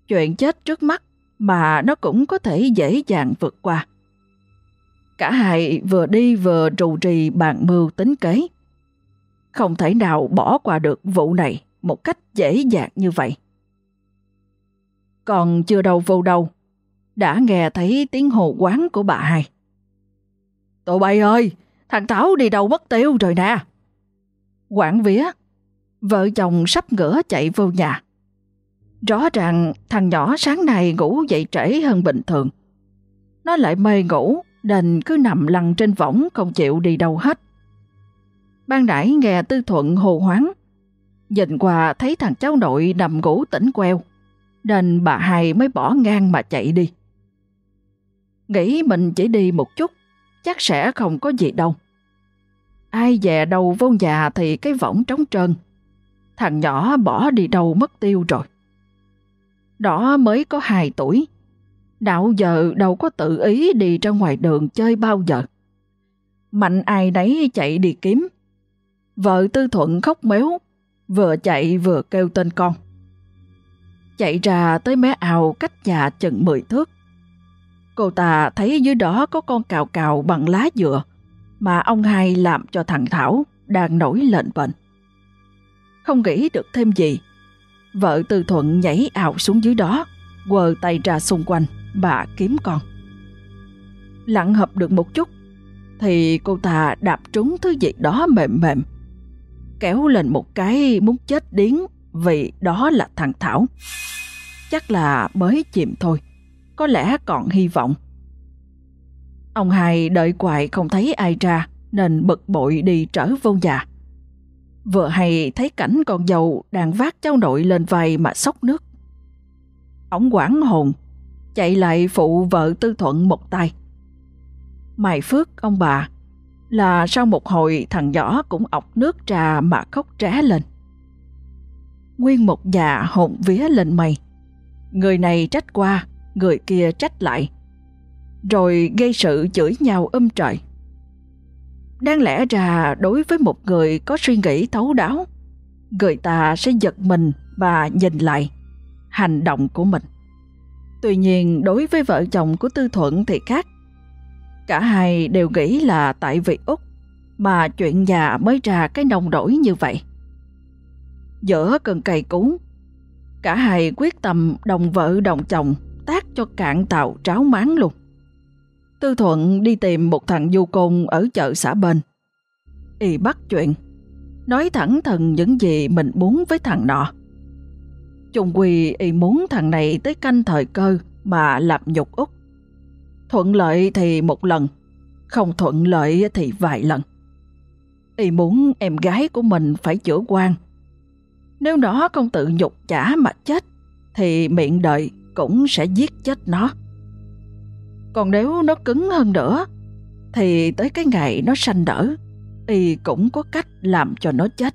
Chuyện chết trước mắt mà nó cũng có thể dễ dàng vượt qua. Cả hai vừa đi vừa trù trì bàn mưu tính kế. Không thể nào bỏ qua được vụ này một cách dễ dàng như vậy. Còn chưa đâu vô đâu, đã nghe thấy tiếng hồ quán của bà hai. Tụi bay ơi, thằng táo đi đâu mất tiêu rồi nè. Quảng vía, vợ chồng sắp ngửa chạy vô nhà. Rõ ràng thằng nhỏ sáng nay ngủ dậy trễ hơn bình thường. Nó lại mê ngủ nên cứ nằm lăn trên võng không chịu đi đâu hết. Ban nãy nghe Tư Thuận hồ hoáng, nhìn qua thấy thằng cháu nội nằm ngủ tỉnh queo, nên bà hai mới bỏ ngang mà chạy đi. Nghĩ mình chỉ đi một chút, chắc sẽ không có gì đâu. Ai dè đầu vô nhà thì cái võng trống trơn. Thằng nhỏ bỏ đi đâu mất tiêu rồi. Đó mới có hai tuổi. Đạo giờ đâu có tự ý đi ra ngoài đường chơi bao giờ. Mạnh ai đấy chạy đi kiếm. Vợ Tư Thuận khóc méo, vừa chạy vừa kêu tên con. Chạy ra tới mé ao cách nhà chừng 10 thước. Cô ta thấy dưới đó có con cào cào bằng lá dừa mà ông hai làm cho thằng Thảo đang nổi lệnh bệnh. Không nghĩ được thêm gì, vợ từ Thuận nhảy ảo xuống dưới đó, quờ tay ra xung quanh, bà kiếm con. Lặng hợp được một chút, thì cô ta đạp trúng thứ gì đó mềm mềm, kéo lên một cái muốn chết điếng vì đó là thằng Thảo. Chắc là mới chìm thôi, có lẽ còn hy vọng. Ông hai đợi quại không thấy ai ra nên bực bội đi trở vô nhà. Vừa hay thấy cảnh con dâu đang vác cháu nội lên vai mà sốc nước. Ông quảng hồn, chạy lại phụ vợ Tư Thuận một tay. Mày phước ông bà là sau một hồi thằng nhỏ cũng ọc nước trà mà khóc trá lên. Nguyên một nhà hồn vía lên mày Người này trách qua, người kia trách lại rồi gây sự chửi nhau âm trời. Đáng lẽ ra đối với một người có suy nghĩ thấu đáo, người ta sẽ giật mình và nhìn lại hành động của mình. Tuy nhiên đối với vợ chồng của Tư Thuận thì khác. Cả hai đều nghĩ là tại vì Úc mà chuyện nhà mới ra cái nông đổi như vậy. Giữa cần cày cú, cả hai quyết tâm đồng vợ đồng chồng tác cho cạn tạo tráo máng luôn. Tư Thuận đi tìm một thằng du côn ở chợ xã bên. Y bắt chuyện, nói thẳng thần những gì mình muốn với thằng nọ. Trung Quy y muốn thằng này tới canh thời cơ mà làm nhục Úc. Thuận lợi thì một lần, không thuận lợi thì vài lần. Y muốn em gái của mình phải chữa quan. Nếu nó không tự nhục trả mà chết, thì miệng đợi cũng sẽ giết chết nó. Còn nếu nó cứng hơn nữa, thì tới cái ngày nó sanh đỡ, y cũng có cách làm cho nó chết.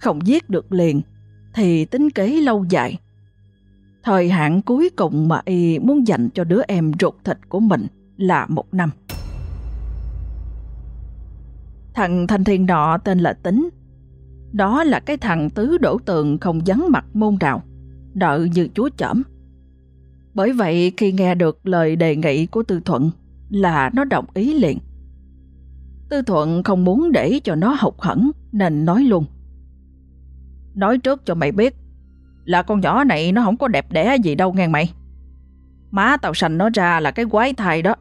Không giết được liền, thì tính kế lâu dài. Thời hạn cuối cùng mà y muốn dành cho đứa em ruột thịt của mình là một năm. Thằng thanh thiên nọ tên là Tính. Đó là cái thằng tứ đổ tường không vắng mặt môn rào đợi như chúa chởm bởi vậy khi nghe được lời đề nghị của Tư Thuận là nó đồng ý liền. Tư Thuận không muốn để cho nó học hẳn nên nói luôn. Nói trước cho mày biết là con nhỏ này nó không có đẹp đẽ gì đâu nghe mày. Má tao sành nó ra là cái quái thai đó.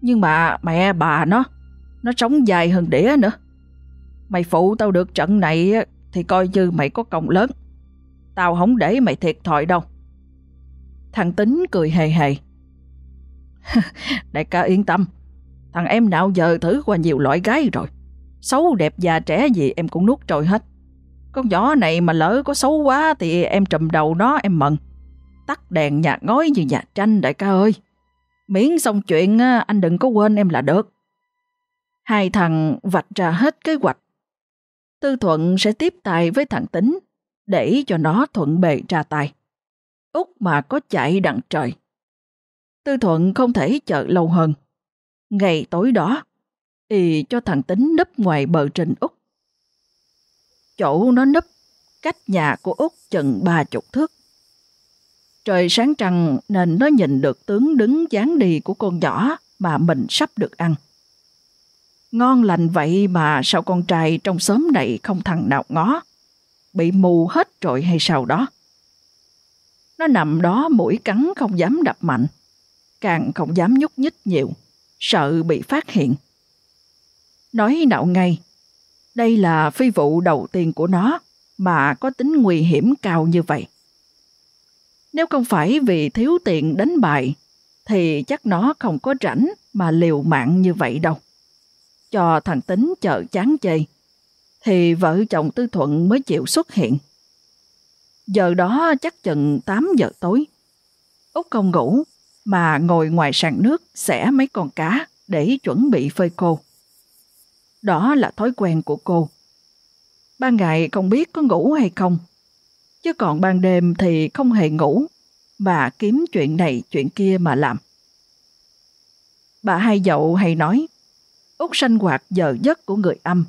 Nhưng mà mẹ bà nó, nó sống dài hơn đĩa nữa. Mày phụ tao được trận này thì coi như mày có công lớn. Tao không để mày thiệt thòi đâu. Thằng Tính cười hề hề. [LAUGHS] Đại ca yên tâm, thằng em nào giờ thử qua nhiều loại gái rồi. Xấu đẹp già trẻ gì em cũng nuốt trôi hết. Con nhỏ này mà lỡ có xấu quá thì em trùm đầu nó em mận. Tắt đèn nhà ngói như nhà tranh đại ca ơi. Miễn xong chuyện anh đừng có quên em là được. Hai thằng vạch ra hết kế hoạch. Tư Thuận sẽ tiếp tài với thằng Tính để cho nó thuận bề ra tài. Út mà có chạy đặng trời. Tư Thuận không thể chờ lâu hơn. Ngày tối đó, y cho thằng Tính nấp ngoài bờ trình Út. Chỗ nó nấp cách nhà của Út chừng ba chục thước. Trời sáng trăng nên nó nhìn được tướng đứng dáng đi của con nhỏ mà mình sắp được ăn. Ngon lành vậy mà sao con trai trong xóm này không thằng nào ngó. Bị mù hết rồi hay sao đó. Nó nằm đó mũi cắn không dám đập mạnh. Càng không dám nhúc nhích nhiều, sợ bị phát hiện. Nói nạo ngay, đây là phi vụ đầu tiên của nó mà có tính nguy hiểm cao như vậy. Nếu không phải vì thiếu tiền đánh bài, thì chắc nó không có rảnh mà liều mạng như vậy đâu. Cho thằng tính chợ chán chê, thì vợ chồng Tư Thuận mới chịu xuất hiện. Giờ đó chắc chừng 8 giờ tối. Út không ngủ, mà ngồi ngoài sàn nước xẻ mấy con cá để chuẩn bị phơi cô. Đó là thói quen của cô. Ban ngày không biết có ngủ hay không, chứ còn ban đêm thì không hề ngủ và kiếm chuyện này chuyện kia mà làm. Bà hai dậu hay nói, út sanh hoạt giờ giấc của người âm,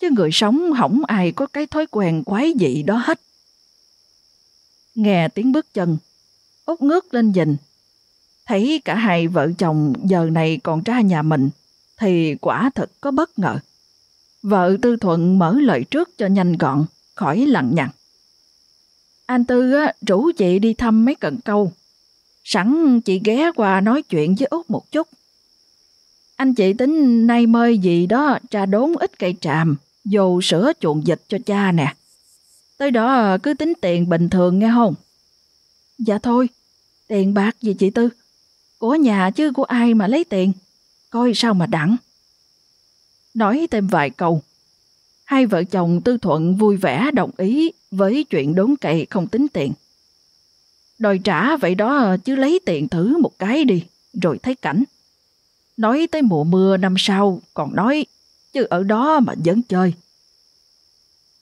chứ người sống hỏng ai có cái thói quen quái dị đó hết. Nghe tiếng bước chân, út ngước lên nhìn, thấy cả hai vợ chồng giờ này còn ra nhà mình, thì quả thật có bất ngờ. Vợ Tư Thuận mở lời trước cho nhanh gọn, khỏi lằng nhằng. Anh Tư á, rủ chị đi thăm mấy cần câu. Sẵn chị ghé qua nói chuyện với Út một chút. Anh chị tính nay mơi gì đó trà đốn ít cây tràm, vô sữa chuồng dịch cho cha nè. Tới đó cứ tính tiền bình thường nghe không? Dạ thôi, tiền bạc gì chị Tư? Của nhà chứ của ai mà lấy tiền? Coi sao mà đặng. Nói thêm vài câu, hai vợ chồng Tư Thuận vui vẻ đồng ý với chuyện đốn cày không tính tiền. Đòi trả vậy đó chứ lấy tiền thử một cái đi, rồi thấy cảnh. Nói tới mùa mưa năm sau, còn nói, chứ ở đó mà vẫn chơi.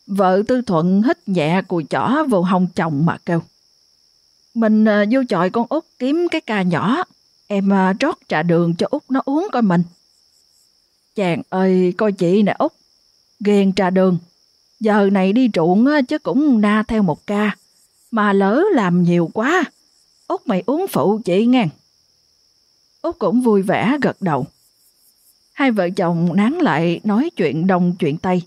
Vợ Tư Thuận hít nhẹ cùi chỏ vào hông chồng mà kêu. Mình à, vô chọi con út kiếm cái ca nhỏ, em à, trót trà đường cho út nó uống coi mình. Chàng ơi, coi chị nè út, ghen trà đường, Giờ này đi ruộng chứ cũng na theo một ca. Mà lỡ làm nhiều quá. Út mày uống phụ chị nghe. Út cũng vui vẻ gật đầu. Hai vợ chồng nán lại nói chuyện đông chuyện tây.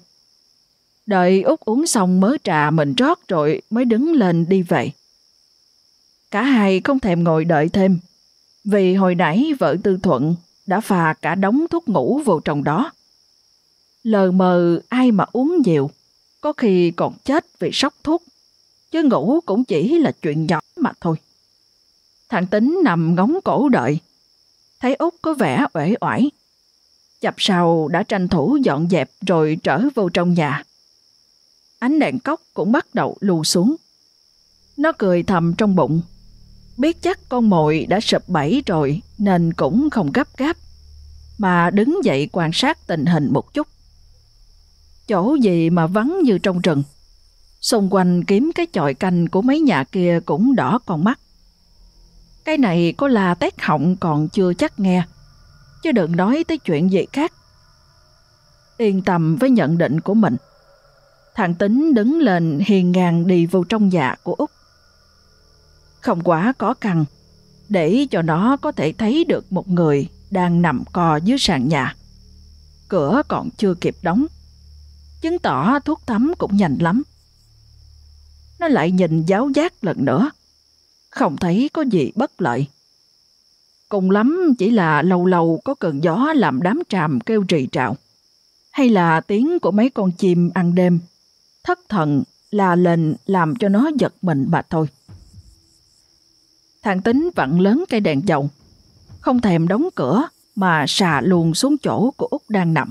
Đợi Út uống xong mớ trà mình rót rồi mới đứng lên đi vậy Cả hai không thèm ngồi đợi thêm, vì hồi nãy vợ Tư Thuận đã phà cả đống thuốc ngủ vào trong đó. Lờ mờ ai mà uống nhiều, có khi còn chết vì sốc thuốc, chứ ngủ cũng chỉ là chuyện nhỏ mà thôi. Thằng Tính nằm ngóng cổ đợi, thấy Út có vẻ uể oải. Chập sau đã tranh thủ dọn dẹp rồi trở vô trong nhà. Ánh đèn cốc cũng bắt đầu lù xuống. Nó cười thầm trong bụng, biết chắc con mồi đã sập bẫy rồi nên cũng không gấp gáp, mà đứng dậy quan sát tình hình một chút. Chỗ gì mà vắng như trong rừng. Xung quanh kiếm cái chọi canh của mấy nhà kia cũng đỏ con mắt. Cái này có là tét họng còn chưa chắc nghe, chứ đừng nói tới chuyện gì khác. Yên tâm với nhận định của mình. Thằng Tính đứng lên hiền ngang đi vô trong nhà của Úc. Không quá có căng, để cho nó có thể thấy được một người đang nằm co dưới sàn nhà. Cửa còn chưa kịp đóng chứng tỏ thuốc tắm cũng nhanh lắm. Nó lại nhìn giáo giác lần nữa, không thấy có gì bất lợi. Cùng lắm chỉ là lâu lâu có cơn gió làm đám tràm kêu rì trạo, hay là tiếng của mấy con chim ăn đêm, thất thần là lệnh làm cho nó giật mình mà thôi. Thằng tính vặn lớn cây đèn dầu, không thèm đóng cửa mà xà luôn xuống chỗ của Út đang nằm.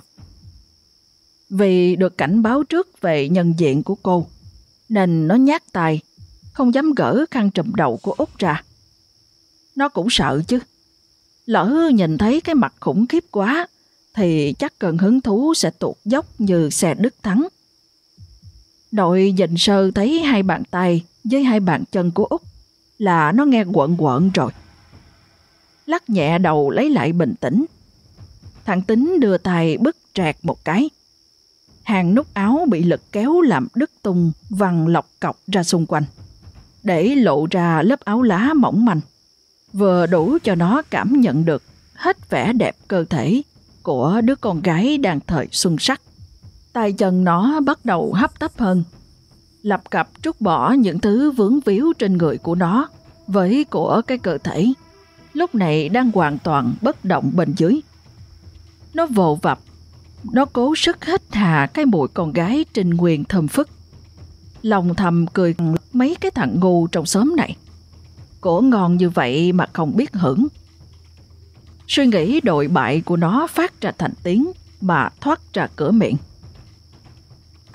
Vì được cảnh báo trước về nhân diện của cô, nên nó nhát tài, không dám gỡ khăn trùm đầu của Út ra. Nó cũng sợ chứ. Lỡ nhìn thấy cái mặt khủng khiếp quá, thì chắc cần hứng thú sẽ tuột dốc như xe đứt thắng. Nội dịnh sơ thấy hai bàn tay với hai bàn chân của Út là nó nghe quận quận rồi. Lắc nhẹ đầu lấy lại bình tĩnh. Thằng Tính đưa tay bứt trẹt một cái. Hàng nút áo bị lực kéo làm đứt tung, văng lọc cọc ra xung quanh. Để lộ ra lớp áo lá mỏng manh. Vừa đủ cho nó cảm nhận được hết vẻ đẹp cơ thể của đứa con gái đang thời xuân sắc. Tay chân nó bắt đầu hấp tấp hơn. Lập cặp trút bỏ những thứ vướng víu trên người của nó với của cái cơ thể. Lúc này đang hoàn toàn bất động bên dưới. Nó vồ vập, nó cố sức hết hà cái mùi con gái trình nguyên thơm phức. Lòng thầm cười mấy cái thằng ngu trong xóm này. Cổ ngon như vậy mà không biết hưởng. Suy nghĩ đội bại của nó phát ra thành tiếng mà thoát ra cửa miệng.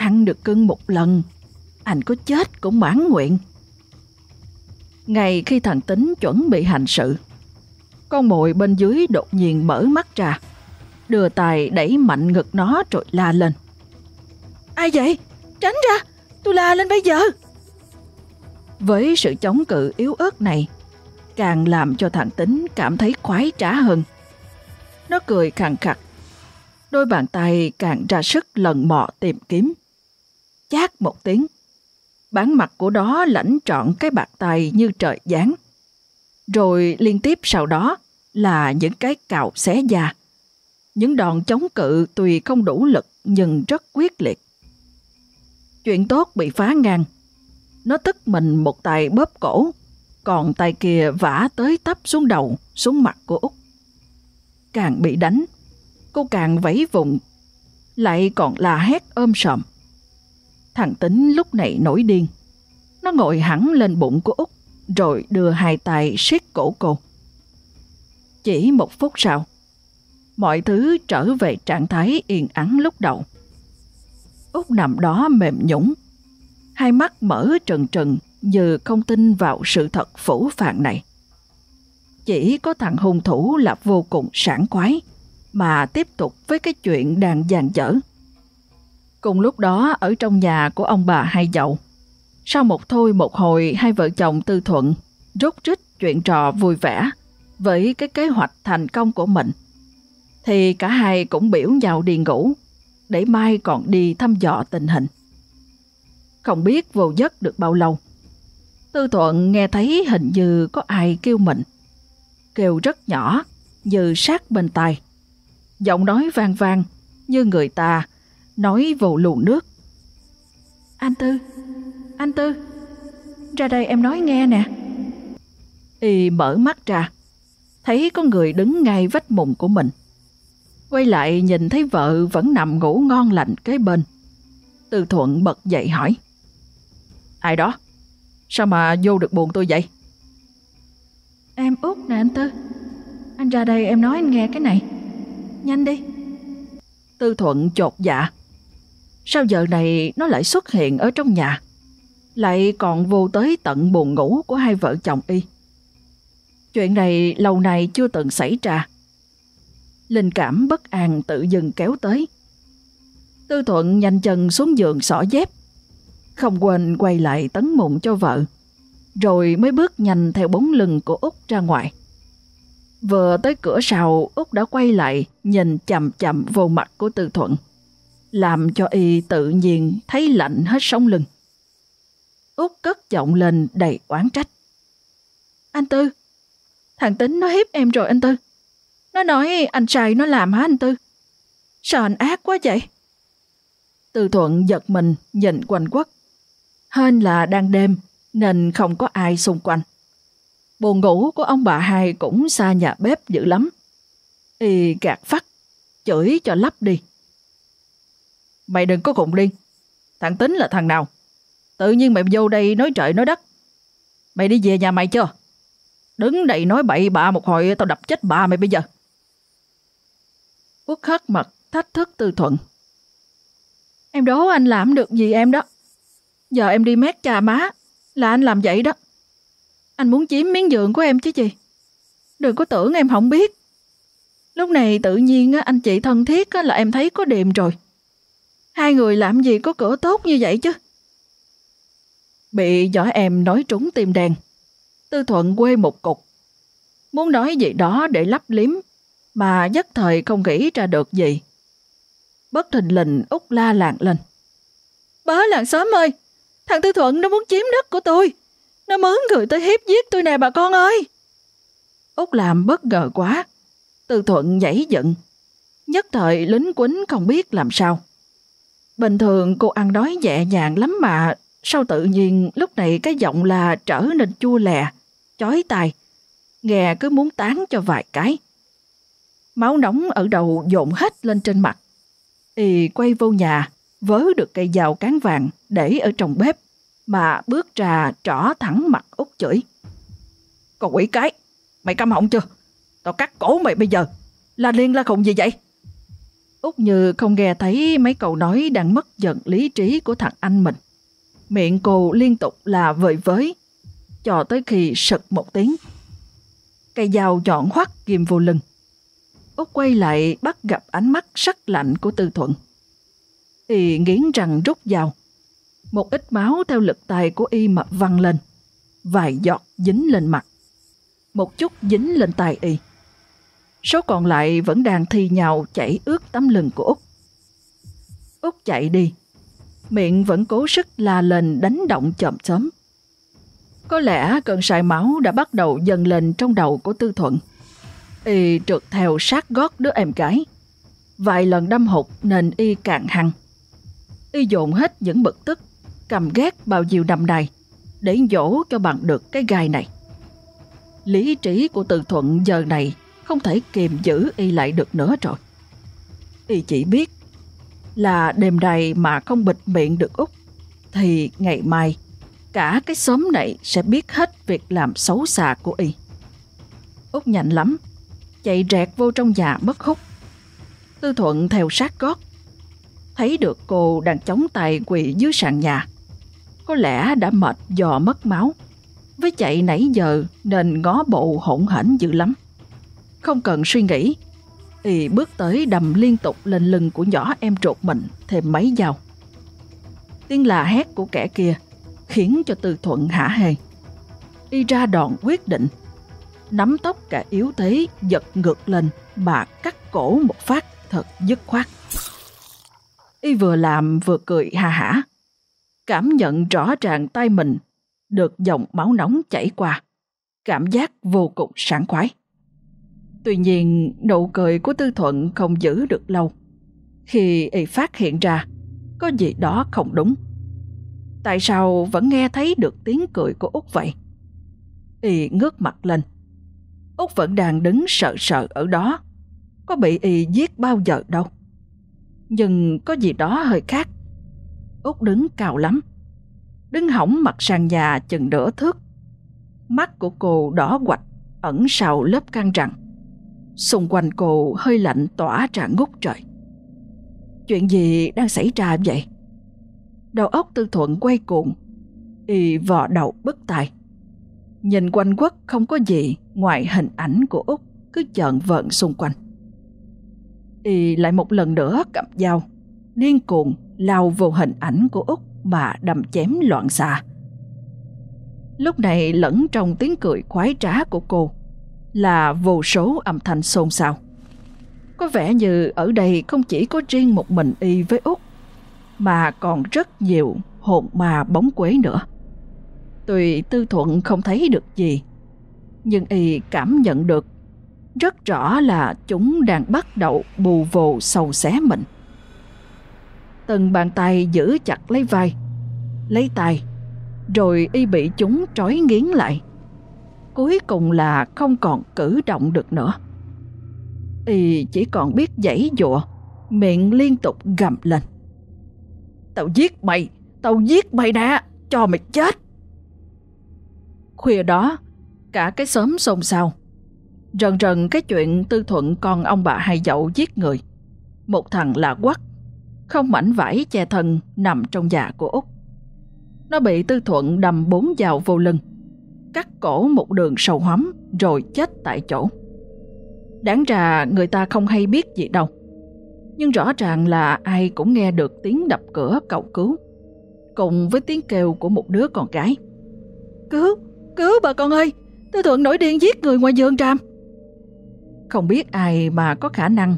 Ăn được cưng một lần, anh có chết cũng mãn nguyện. Ngày khi thằng tính chuẩn bị hành sự, con mồi bên dưới đột nhiên mở mắt ra, đưa tay đẩy mạnh ngực nó rồi la lên. Ai vậy? Tránh ra! Tôi la lên bây giờ! Với sự chống cự yếu ớt này, càng làm cho thằng tính cảm thấy khoái trá hơn. Nó cười khàn khặt, đôi bàn tay càng ra sức lần mò tìm kiếm. Chát một tiếng, bán mặt của đó lãnh trọn cái bạc tay như trời giáng. Rồi liên tiếp sau đó là những cái cào xé da. Những đòn chống cự tuy không đủ lực nhưng rất quyết liệt. Chuyện tốt bị phá ngang. Nó tức mình một tay bóp cổ, còn tay kia vả tới tấp xuống đầu, xuống mặt của Út. Càng bị đánh, cô càng vẫy vùng, lại còn là hét ôm sòm. Thằng tính lúc này nổi điên. Nó ngồi hẳn lên bụng của Út, rồi đưa hai tay siết cổ cô. Chỉ một phút sau, mọi thứ trở về trạng thái yên ắng lúc đầu. Út nằm đó mềm nhũng, hai mắt mở trần trần như không tin vào sự thật phủ phàng này. Chỉ có thằng hung thủ là vô cùng sảng khoái, mà tiếp tục với cái chuyện đang dàn dở. Cùng lúc đó ở trong nhà của ông bà hai dậu, sau một thôi một hồi hai vợ chồng tư thuận rút rít chuyện trò vui vẻ với cái kế hoạch thành công của mình, thì cả hai cũng biểu nhau đi ngủ, để mai còn đi thăm dò tình hình. Không biết vô giấc được bao lâu, Tư Thuận nghe thấy hình như có ai kêu mình. Kêu rất nhỏ, như sát bên tai. Giọng nói vang vang, như người ta nói vô luồng nước. Anh Tư, anh Tư, ra đây em nói nghe nè. Y mở mắt ra, thấy có người đứng ngay vách mùng của mình. Quay lại nhìn thấy vợ vẫn nằm ngủ ngon lành kế bên. Từ Thuận bật dậy hỏi. Ai đó? Sao mà vô được buồn tôi vậy? Em út nè anh Tư. Anh ra đây em nói anh nghe cái này. Nhanh đi. Tư Thuận chột dạ. Sao giờ này nó lại xuất hiện ở trong nhà? Lại còn vô tới tận buồn ngủ của hai vợ chồng y. Chuyện này lâu nay chưa từng xảy ra. Linh cảm bất an tự dừng kéo tới. Tư Thuận nhanh chân xuống giường xỏ dép. Không quên quay lại tấn mụn cho vợ. Rồi mới bước nhanh theo bóng lưng của Út ra ngoài. Vừa tới cửa sau, Út đã quay lại nhìn chầm chầm vô mặt của Tư Thuận. Làm cho y tự nhiên thấy lạnh hết sống lưng. Út cất giọng lên đầy oán trách. Anh Tư, thằng Tính nó hiếp em rồi anh Tư. Nó nói anh trai nó làm hả anh Tư? Sao anh ác quá vậy? Tư Thuận giật mình nhìn quanh quất. Hên là đang đêm nên không có ai xung quanh. Buồn ngủ của ông bà hai cũng xa nhà bếp dữ lắm. Y gạt phát, chửi cho lắp đi. Mày đừng có khùng điên. Thằng Tính là thằng nào? Tự nhiên mày vô đây nói trời nói đất. Mày đi về nhà mày chưa? Đứng đây nói bậy bạ một hồi, tao đập chết bà mày bây giờ. Quốc khất mặt thách thức Tư Thuận. Em đố anh làm được gì em đó. Giờ em đi mét cha má, là anh làm vậy đó. Anh muốn chiếm miếng giường của em chứ gì. Đừng có tưởng em không biết. Lúc này tự nhiên anh chị thân thiết là em thấy có điềm rồi. Hai người làm gì có cửa tốt như vậy chứ. Bị giỏi em nói trúng tim đen. Tư Thuận quê một cục. Muốn nói gì đó để lấp liếm, mà nhất thời không nghĩ ra được gì. Bất thình lình út la làng lên. Bớ làng xóm ơi, thằng Tư Thuận nó muốn chiếm đất của tôi. Nó mướn người tới hiếp giết tôi nè bà con ơi. Út làm bất ngờ quá. Tư Thuận nhảy giận. Nhất thời lính quýnh không biết làm sao. Bình thường cô ăn đói nhẹ nhàng lắm mà Sao tự nhiên lúc này cái giọng là trở nên chua lè, chói tai, nghe cứ muốn tán cho vài cái. Máu nóng ở đầu dồn hết lên trên mặt. Y quay vô nhà, vớ được cây dao cán vàng để ở trong bếp, mà bước ra trỏ thẳng mặt út chửi. Còn quỷ cái, mày căm họng chưa? Tao cắt cổ mày bây giờ. là liên la khùng gì vậy? Úc như không nghe thấy mấy câu nói đang mất dần lý trí của thằng anh mình. Miệng cô liên tục là vời với, cho tới khi sực một tiếng. Cây dao nhọn hoắt ghim vô lưng. Úc quay lại bắt gặp ánh mắt sắc lạnh của Tư Thuận. Y nghiến răng rút dao. Một ít máu theo lực tay của Y mà văng lên. Vài giọt dính lên mặt. Một chút dính lên tay Y. Số còn lại vẫn đang thi nhau chảy ướt tấm lưng của Út. Út chạy đi, miệng vẫn cố sức la lên đánh động chậm chấm Có lẽ cơn sải máu đã bắt đầu dần lên trong đầu của Tư Thuận. Y trượt theo sát gót đứa em gái. Vài lần đâm hụt nên Y càng hăng. Y dồn hết những bực tức, cầm ghét bao nhiêu năm nay để dỗ cho bằng được cái gai này. Lý trí của Tư Thuận giờ này không thể kiềm giữ Y lại được nữa rồi. Y chỉ biết là đêm nay mà không bịt miệng được Úc, thì ngày mai cả cái xóm này sẽ biết hết việc làm xấu xa của y. Úc nhanh lắm, chạy rẹt vô trong nhà mất hút. Tư Thuận theo sát gót, thấy được cô đang chống tay quỳ dưới sàn nhà. Có lẽ đã mệt do mất máu, với chạy nãy giờ nên ngó bộ hỗn hển dữ lắm. Không cần suy nghĩ, y bước tới đầm liên tục lên lưng của nhỏ em trột mình thêm mấy dao. Tiếng là hét của kẻ kia khiến cho tư Thuận hả hề. Y ra đòn quyết định, nắm tóc cả yếu thế giật ngược lên bà cắt cổ một phát thật dứt khoát. Y vừa làm vừa cười ha hả, cảm nhận rõ ràng tay mình được dòng máu nóng chảy qua, cảm giác vô cùng sảng khoái. Tuy nhiên, nụ cười của Tư Thuận không giữ được lâu. Khi y phát hiện ra, có gì đó không đúng. Tại sao vẫn nghe thấy được tiếng cười của Út vậy? Y ngước mặt lên. Út vẫn đang đứng sợ sợ ở đó. Có bị y giết bao giờ đâu. Nhưng có gì đó hơi khác. Út đứng cao lắm. Đứng hỏng mặt sàn nhà chừng nửa thước. Mắt của cô đỏ quạch ẩn sau lớp căng răng Xung quanh cô hơi lạnh tỏa ra ngút trời. Chuyện gì đang xảy ra vậy? Đầu óc tư thuận quay cuộn, y vò đầu bất tài. Nhìn quanh quất không có gì ngoài hình ảnh của Úc cứ chợn vợn xung quanh. Y lại một lần nữa cầm dao, điên cuồng lao vô hình ảnh của Úc mà đâm chém loạn xạ. Lúc này lẫn trong tiếng cười khoái trá của cô, là vô số âm thanh xôn xao. Có vẻ như ở đây không chỉ có riêng một mình y với Úc, mà còn rất nhiều hồn ma bóng quế nữa. Tuy Tư Thuận không thấy được gì, nhưng y cảm nhận được rất rõ là chúng đang bắt đầu bù vồ sầu xé mình. Từng bàn tay giữ chặt lấy vai, lấy tay, rồi y bị chúng trói nghiến lại cuối cùng là không còn cử động được nữa. Y chỉ còn biết giãy dụa, miệng liên tục gầm lên. Tao giết mày, tao giết mày nè, cho mày chết. Khuya đó, cả cái xóm xôn xao. Rần rần cái chuyện tư thuận con ông bà hai dậu giết người. Một thằng lạ quắc, không mảnh vải che thân nằm trong nhà của Út. Nó bị tư thuận đâm bốn dao vô lưng, cắt cổ một đường sâu hóm rồi chết tại chỗ. Đáng ra người ta không hay biết gì đâu. Nhưng rõ ràng là ai cũng nghe được tiếng đập cửa cầu cứu, cùng với tiếng kêu của một đứa con gái. Cứu, cứu bà con ơi, Tư Thuận nổi điên giết người ngoài giường tràm. Không biết ai mà có khả năng,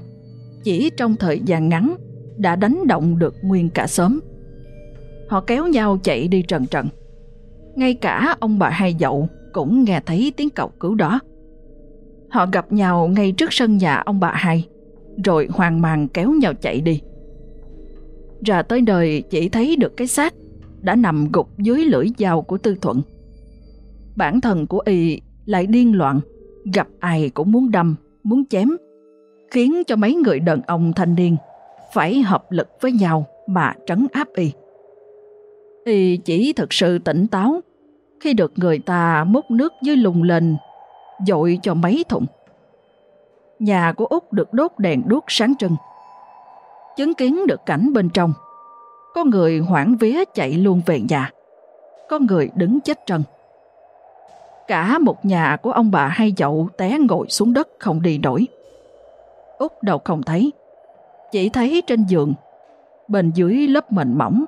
chỉ trong thời gian ngắn đã đánh động được nguyên cả xóm. Họ kéo nhau chạy đi trần trần. Ngay cả ông bà hai dậu cũng nghe thấy tiếng cầu cứu đó. Họ gặp nhau ngay trước sân nhà ông bà hai, rồi hoang mang kéo nhau chạy đi. Ra tới đời chỉ thấy được cái xác đã nằm gục dưới lưỡi dao của Tư Thuận. Bản thân của y lại điên loạn, gặp ai cũng muốn đâm, muốn chém, khiến cho mấy người đàn ông thanh niên phải hợp lực với nhau mà trấn áp y. Y chỉ thực sự tỉnh táo khi được người ta múc nước dưới lùng lên, dội cho mấy thùng. Nhà của Út được đốt đèn đuốc sáng trưng. Chứng kiến được cảnh bên trong, có người hoảng vía chạy luôn về nhà, có người đứng chết trần. Cả một nhà của ông bà hai dậu té ngồi xuống đất không đi nổi. Út đâu không thấy, chỉ thấy trên giường, bên dưới lớp mền mỏng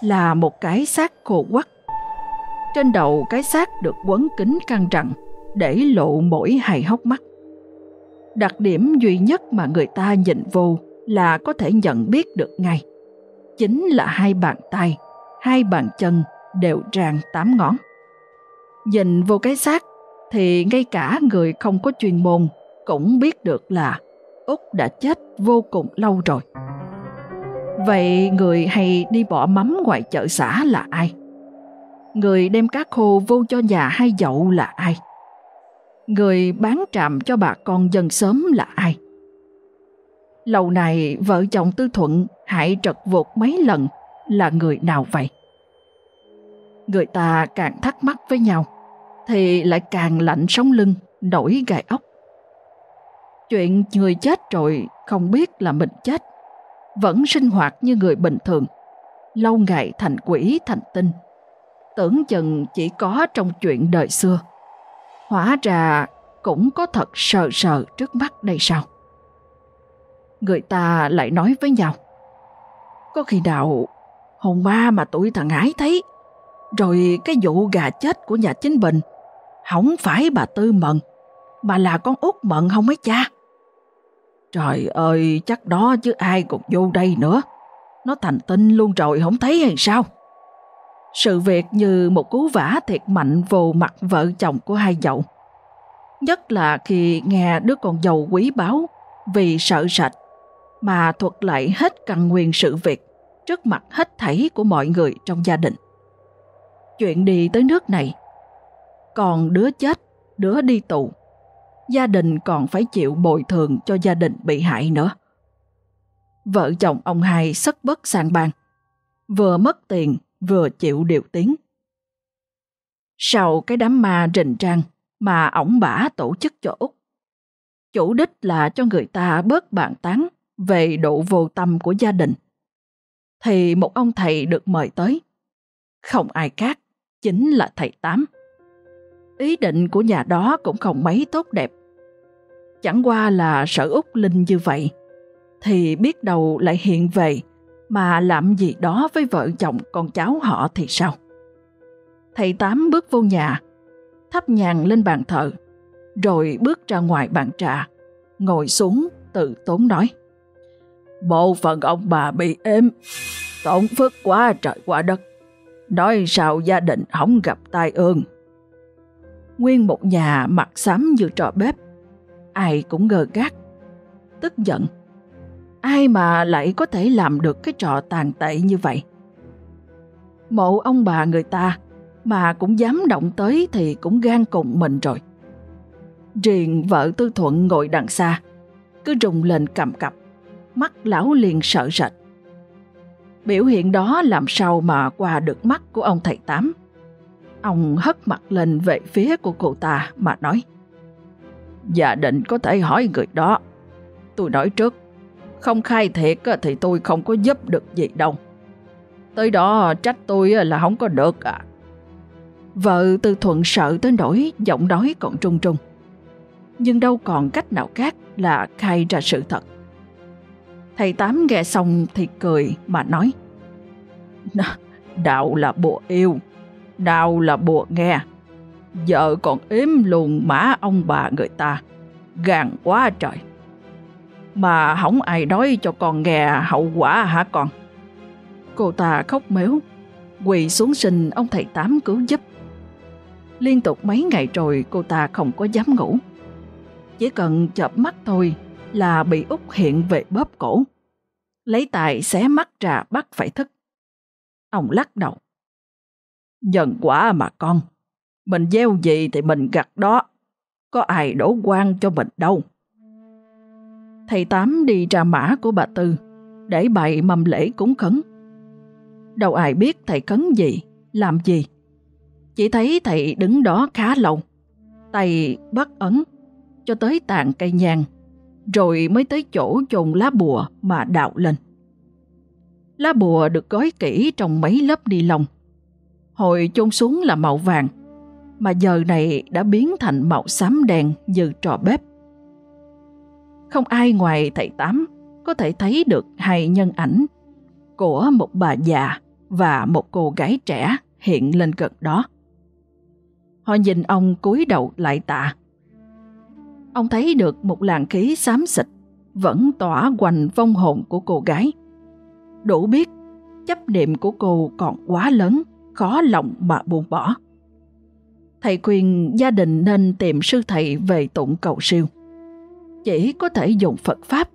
là một cái xác khô quắc. Trên đầu cái xác được quấn kính căng rặn, để lộ mỗi hai hốc mắt. Đặc điểm duy nhất mà người ta nhìn vô là có thể nhận biết được ngay. Chính là hai bàn tay, hai bàn chân đều ràng tám ngón. Nhìn vô cái xác thì ngay cả người không có chuyên môn cũng biết được là Út đã chết vô cùng lâu rồi. Vậy người hay đi bỏ mắm ngoài chợ xã là ai? Người đem cá khô vô cho nhà hai dậu là ai? Người bán trạm cho bà con dân sớm là ai? Lâu này vợ chồng Tư Thuận hại trật vột mấy lần là người nào vậy? Người ta càng thắc mắc với nhau thì lại càng lạnh sống lưng, nổi gai ốc. Chuyện người chết rồi không biết là mình chết, vẫn sinh hoạt như người bình thường, lâu ngày thành quỷ thành tinh. Tưởng chừng chỉ có trong chuyện đời xưa. Hóa ra cũng có thật sờ sờ trước mắt đây sao? Người ta lại nói với nhau. Có khi nào hồn ma mà tụi thằng Hải thấy, rồi cái vụ gà chết của nhà chính Bình, không phải bà Tư Mận, mà là con út Mận không mấy cha? Trời ơi, chắc đó chứ ai còn vô đây nữa. Nó thành tinh luôn rồi, không thấy hay sao? Sự việc như một cú vả thiệt mạnh vô mặt vợ chồng của hai dậu. Nhất là khi nghe đứa con dâu quý báu vì sợ sạch mà thuật lại hết căn nguyên sự việc trước mặt hết thảy của mọi người trong gia đình. Chuyện đi tới nước này, còn đứa chết, đứa đi tù, gia đình còn phải chịu bồi thường cho gia đình bị hại nữa. Vợ chồng ông hai sất bất sang bàn, vừa mất tiền vừa chịu điều tiếng. Sau cái đám ma rình trang mà ổng bả tổ chức cho Úc, chủ đích là cho người ta bớt bàn tán về độ vô tâm của gia đình, thì một ông thầy được mời tới. Không ai khác, chính là thầy Tám. Ý định của nhà đó cũng không mấy tốt đẹp. Chẳng qua là sở Úc Linh như vậy, thì biết đâu lại hiện về mà làm gì đó với vợ chồng con cháu họ thì sao? Thầy Tám bước vô nhà, thắp nhàn lên bàn thờ, rồi bước ra ngoài bàn trà, ngồi xuống tự tốn nói. Bộ phận ông bà bị êm, tổn phước quá trời qua đất. Nói sao gia đình không gặp tai ương. Nguyên một nhà mặt xám như trò bếp, ai cũng ngơ gác, tức giận Ai mà lại có thể làm được cái trò tàn tệ như vậy? Mộ ông bà người ta mà cũng dám động tới thì cũng gan cùng mình rồi. Riêng vợ Tư Thuận ngồi đằng xa, cứ rùng lên cầm cập, mắt lão liền sợ rệt. Biểu hiện đó làm sao mà qua được mắt của ông thầy Tám. Ông hất mặt lên về phía của cô ta mà nói. Dạ định có thể hỏi người đó. Tôi nói trước, không khai thiệt thì tôi không có giúp được gì đâu. Tới đó trách tôi là không có được à. Vợ Tư Thuận sợ tới nỗi giọng nói còn trung trung. Nhưng đâu còn cách nào khác là khai ra sự thật. Thầy Tám nghe xong thì cười mà nói Đạo là bùa yêu, đạo là bùa nghe. Vợ còn ếm luôn mã ông bà người ta, gàn quá trời. Mà không ai nói cho con nghe hậu quả hả con? Cô ta khóc méo, quỳ xuống xin ông thầy Tám cứu giúp. Liên tục mấy ngày rồi cô ta không có dám ngủ. Chỉ cần chợp mắt thôi là bị út hiện về bóp cổ. Lấy tài xé mắt ra bắt phải thức. Ông lắc đầu. Dần quá mà con, mình gieo gì thì mình gặt đó. Có ai đổ quan cho mình đâu. Thầy Tám đi ra mã của bà Tư, để bày mâm lễ cúng khấn. Đâu ai biết thầy khấn gì, làm gì. Chỉ thấy thầy đứng đó khá lâu, tay bắt ấn, cho tới tàn cây nhang, rồi mới tới chỗ chôn lá bùa mà đạo lên. Lá bùa được gói kỹ trong mấy lớp ni lông. Hồi chôn xuống là màu vàng, mà giờ này đã biến thành màu xám đen như trò bếp. Không ai ngoài thầy Tám có thể thấy được hai nhân ảnh của một bà già và một cô gái trẻ hiện lên gần đó. Họ nhìn ông cúi đầu lại tạ. Ông thấy được một làn khí xám xịt vẫn tỏa quanh vong hồn của cô gái. Đủ biết chấp niệm của cô còn quá lớn, khó lòng mà buông bỏ. Thầy khuyên gia đình nên tìm sư thầy về tụng cầu siêu. Chỉ có thể dùng Phật Pháp,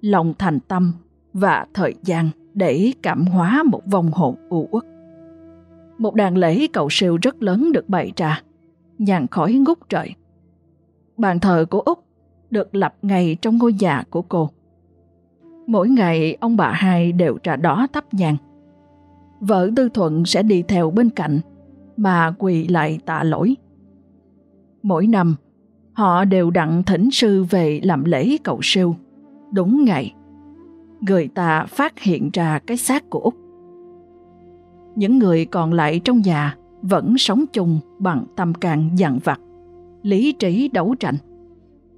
lòng thành tâm và thời gian để cảm hóa một vong hồn u uất. Một đàn lễ cầu siêu rất lớn được bày ra, nhàn khói ngút trời. Bàn thờ của Úc được lập ngay trong ngôi nhà của cô. Mỗi ngày ông bà hai đều ra đó thắp nhang. Vợ Tư Thuận sẽ đi theo bên cạnh mà quỳ lại tạ lỗi. Mỗi năm, họ đều đặng thỉnh sư về làm lễ cầu siêu. Đúng ngày, người ta phát hiện ra cái xác của Úc. Những người còn lại trong nhà vẫn sống chung bằng tâm can dằn vặt, lý trí đấu tranh,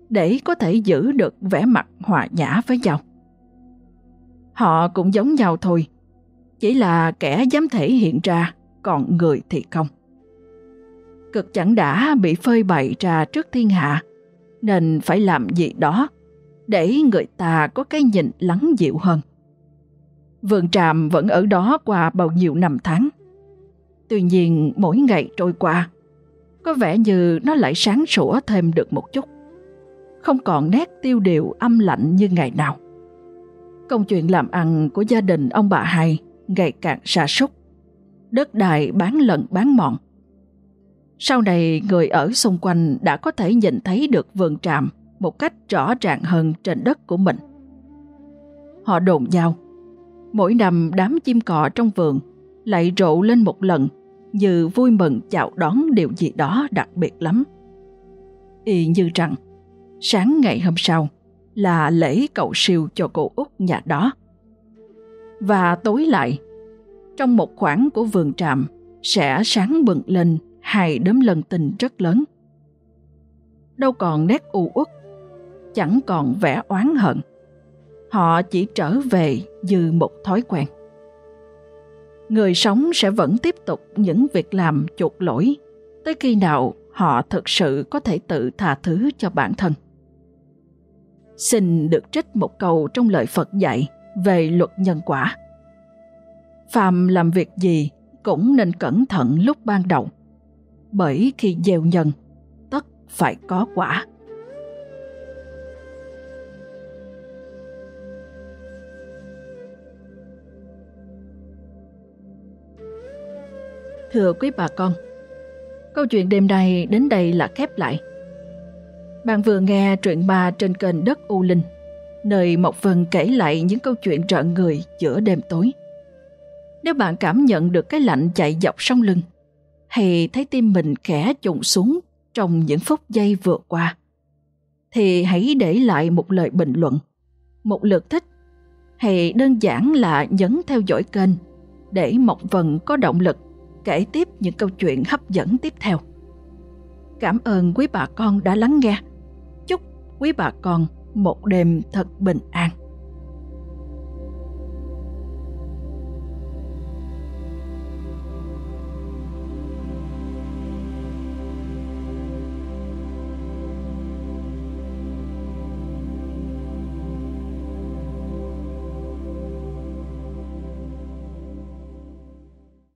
để có thể giữ được vẻ mặt hòa nhã với nhau. Họ cũng giống nhau thôi, chỉ là kẻ dám thể hiện ra, còn người thì không. Cực chẳng đã bị phơi bày ra trước thiên hạ, nên phải làm gì đó để người ta có cái nhìn lắng dịu hơn. Vườn tràm vẫn ở đó qua bao nhiêu năm tháng. Tuy nhiên mỗi ngày trôi qua, có vẻ như nó lại sáng sủa thêm được một chút. Không còn nét tiêu điều âm lạnh như ngày nào. Công chuyện làm ăn của gia đình ông bà hai ngày càng xa sút đất đai bán lận bán mọn. Sau này người ở xung quanh đã có thể nhìn thấy được vườn tràm một cách rõ ràng hơn trên đất của mình. Họ đồn nhau, mỗi năm đám chim cò trong vườn lại rộ lên một lần như vui mừng chào đón điều gì đó đặc biệt lắm. Y như rằng, sáng ngày hôm sau là lễ cầu siêu cho cô út nhà đó. Và tối lại, trong một khoảng của vườn tràm sẽ sáng bừng lên hai đốm lân tình rất lớn. Đâu còn nét u uất, chẳng còn vẻ oán hận. Họ chỉ trở về như một thói quen. Người sống sẽ vẫn tiếp tục những việc làm chuột lỗi tới khi nào họ thực sự có thể tự tha thứ cho bản thân. Xin được trích một câu trong lời Phật dạy về luật nhân quả phạm làm việc gì cũng nên cẩn thận lúc ban đầu, bởi khi gieo nhân, tất phải có quả. Thưa quý bà con, câu chuyện đêm nay đến đây là khép lại. Bạn vừa nghe truyện ma trên kênh Đất U Linh, nơi Mộc Vân kể lại những câu chuyện trợn người giữa đêm tối. Nếu bạn cảm nhận được cái lạnh chạy dọc sông lưng, hay thấy tim mình khẽ trùng xuống trong những phút giây vừa qua, thì hãy để lại một lời bình luận, một lượt thích, hay đơn giản là nhấn theo dõi kênh để Mộc Vân có động lực kể tiếp những câu chuyện hấp dẫn tiếp theo. Cảm ơn quý bà con đã lắng nghe. Chúc quý bà con một đêm thật bình an.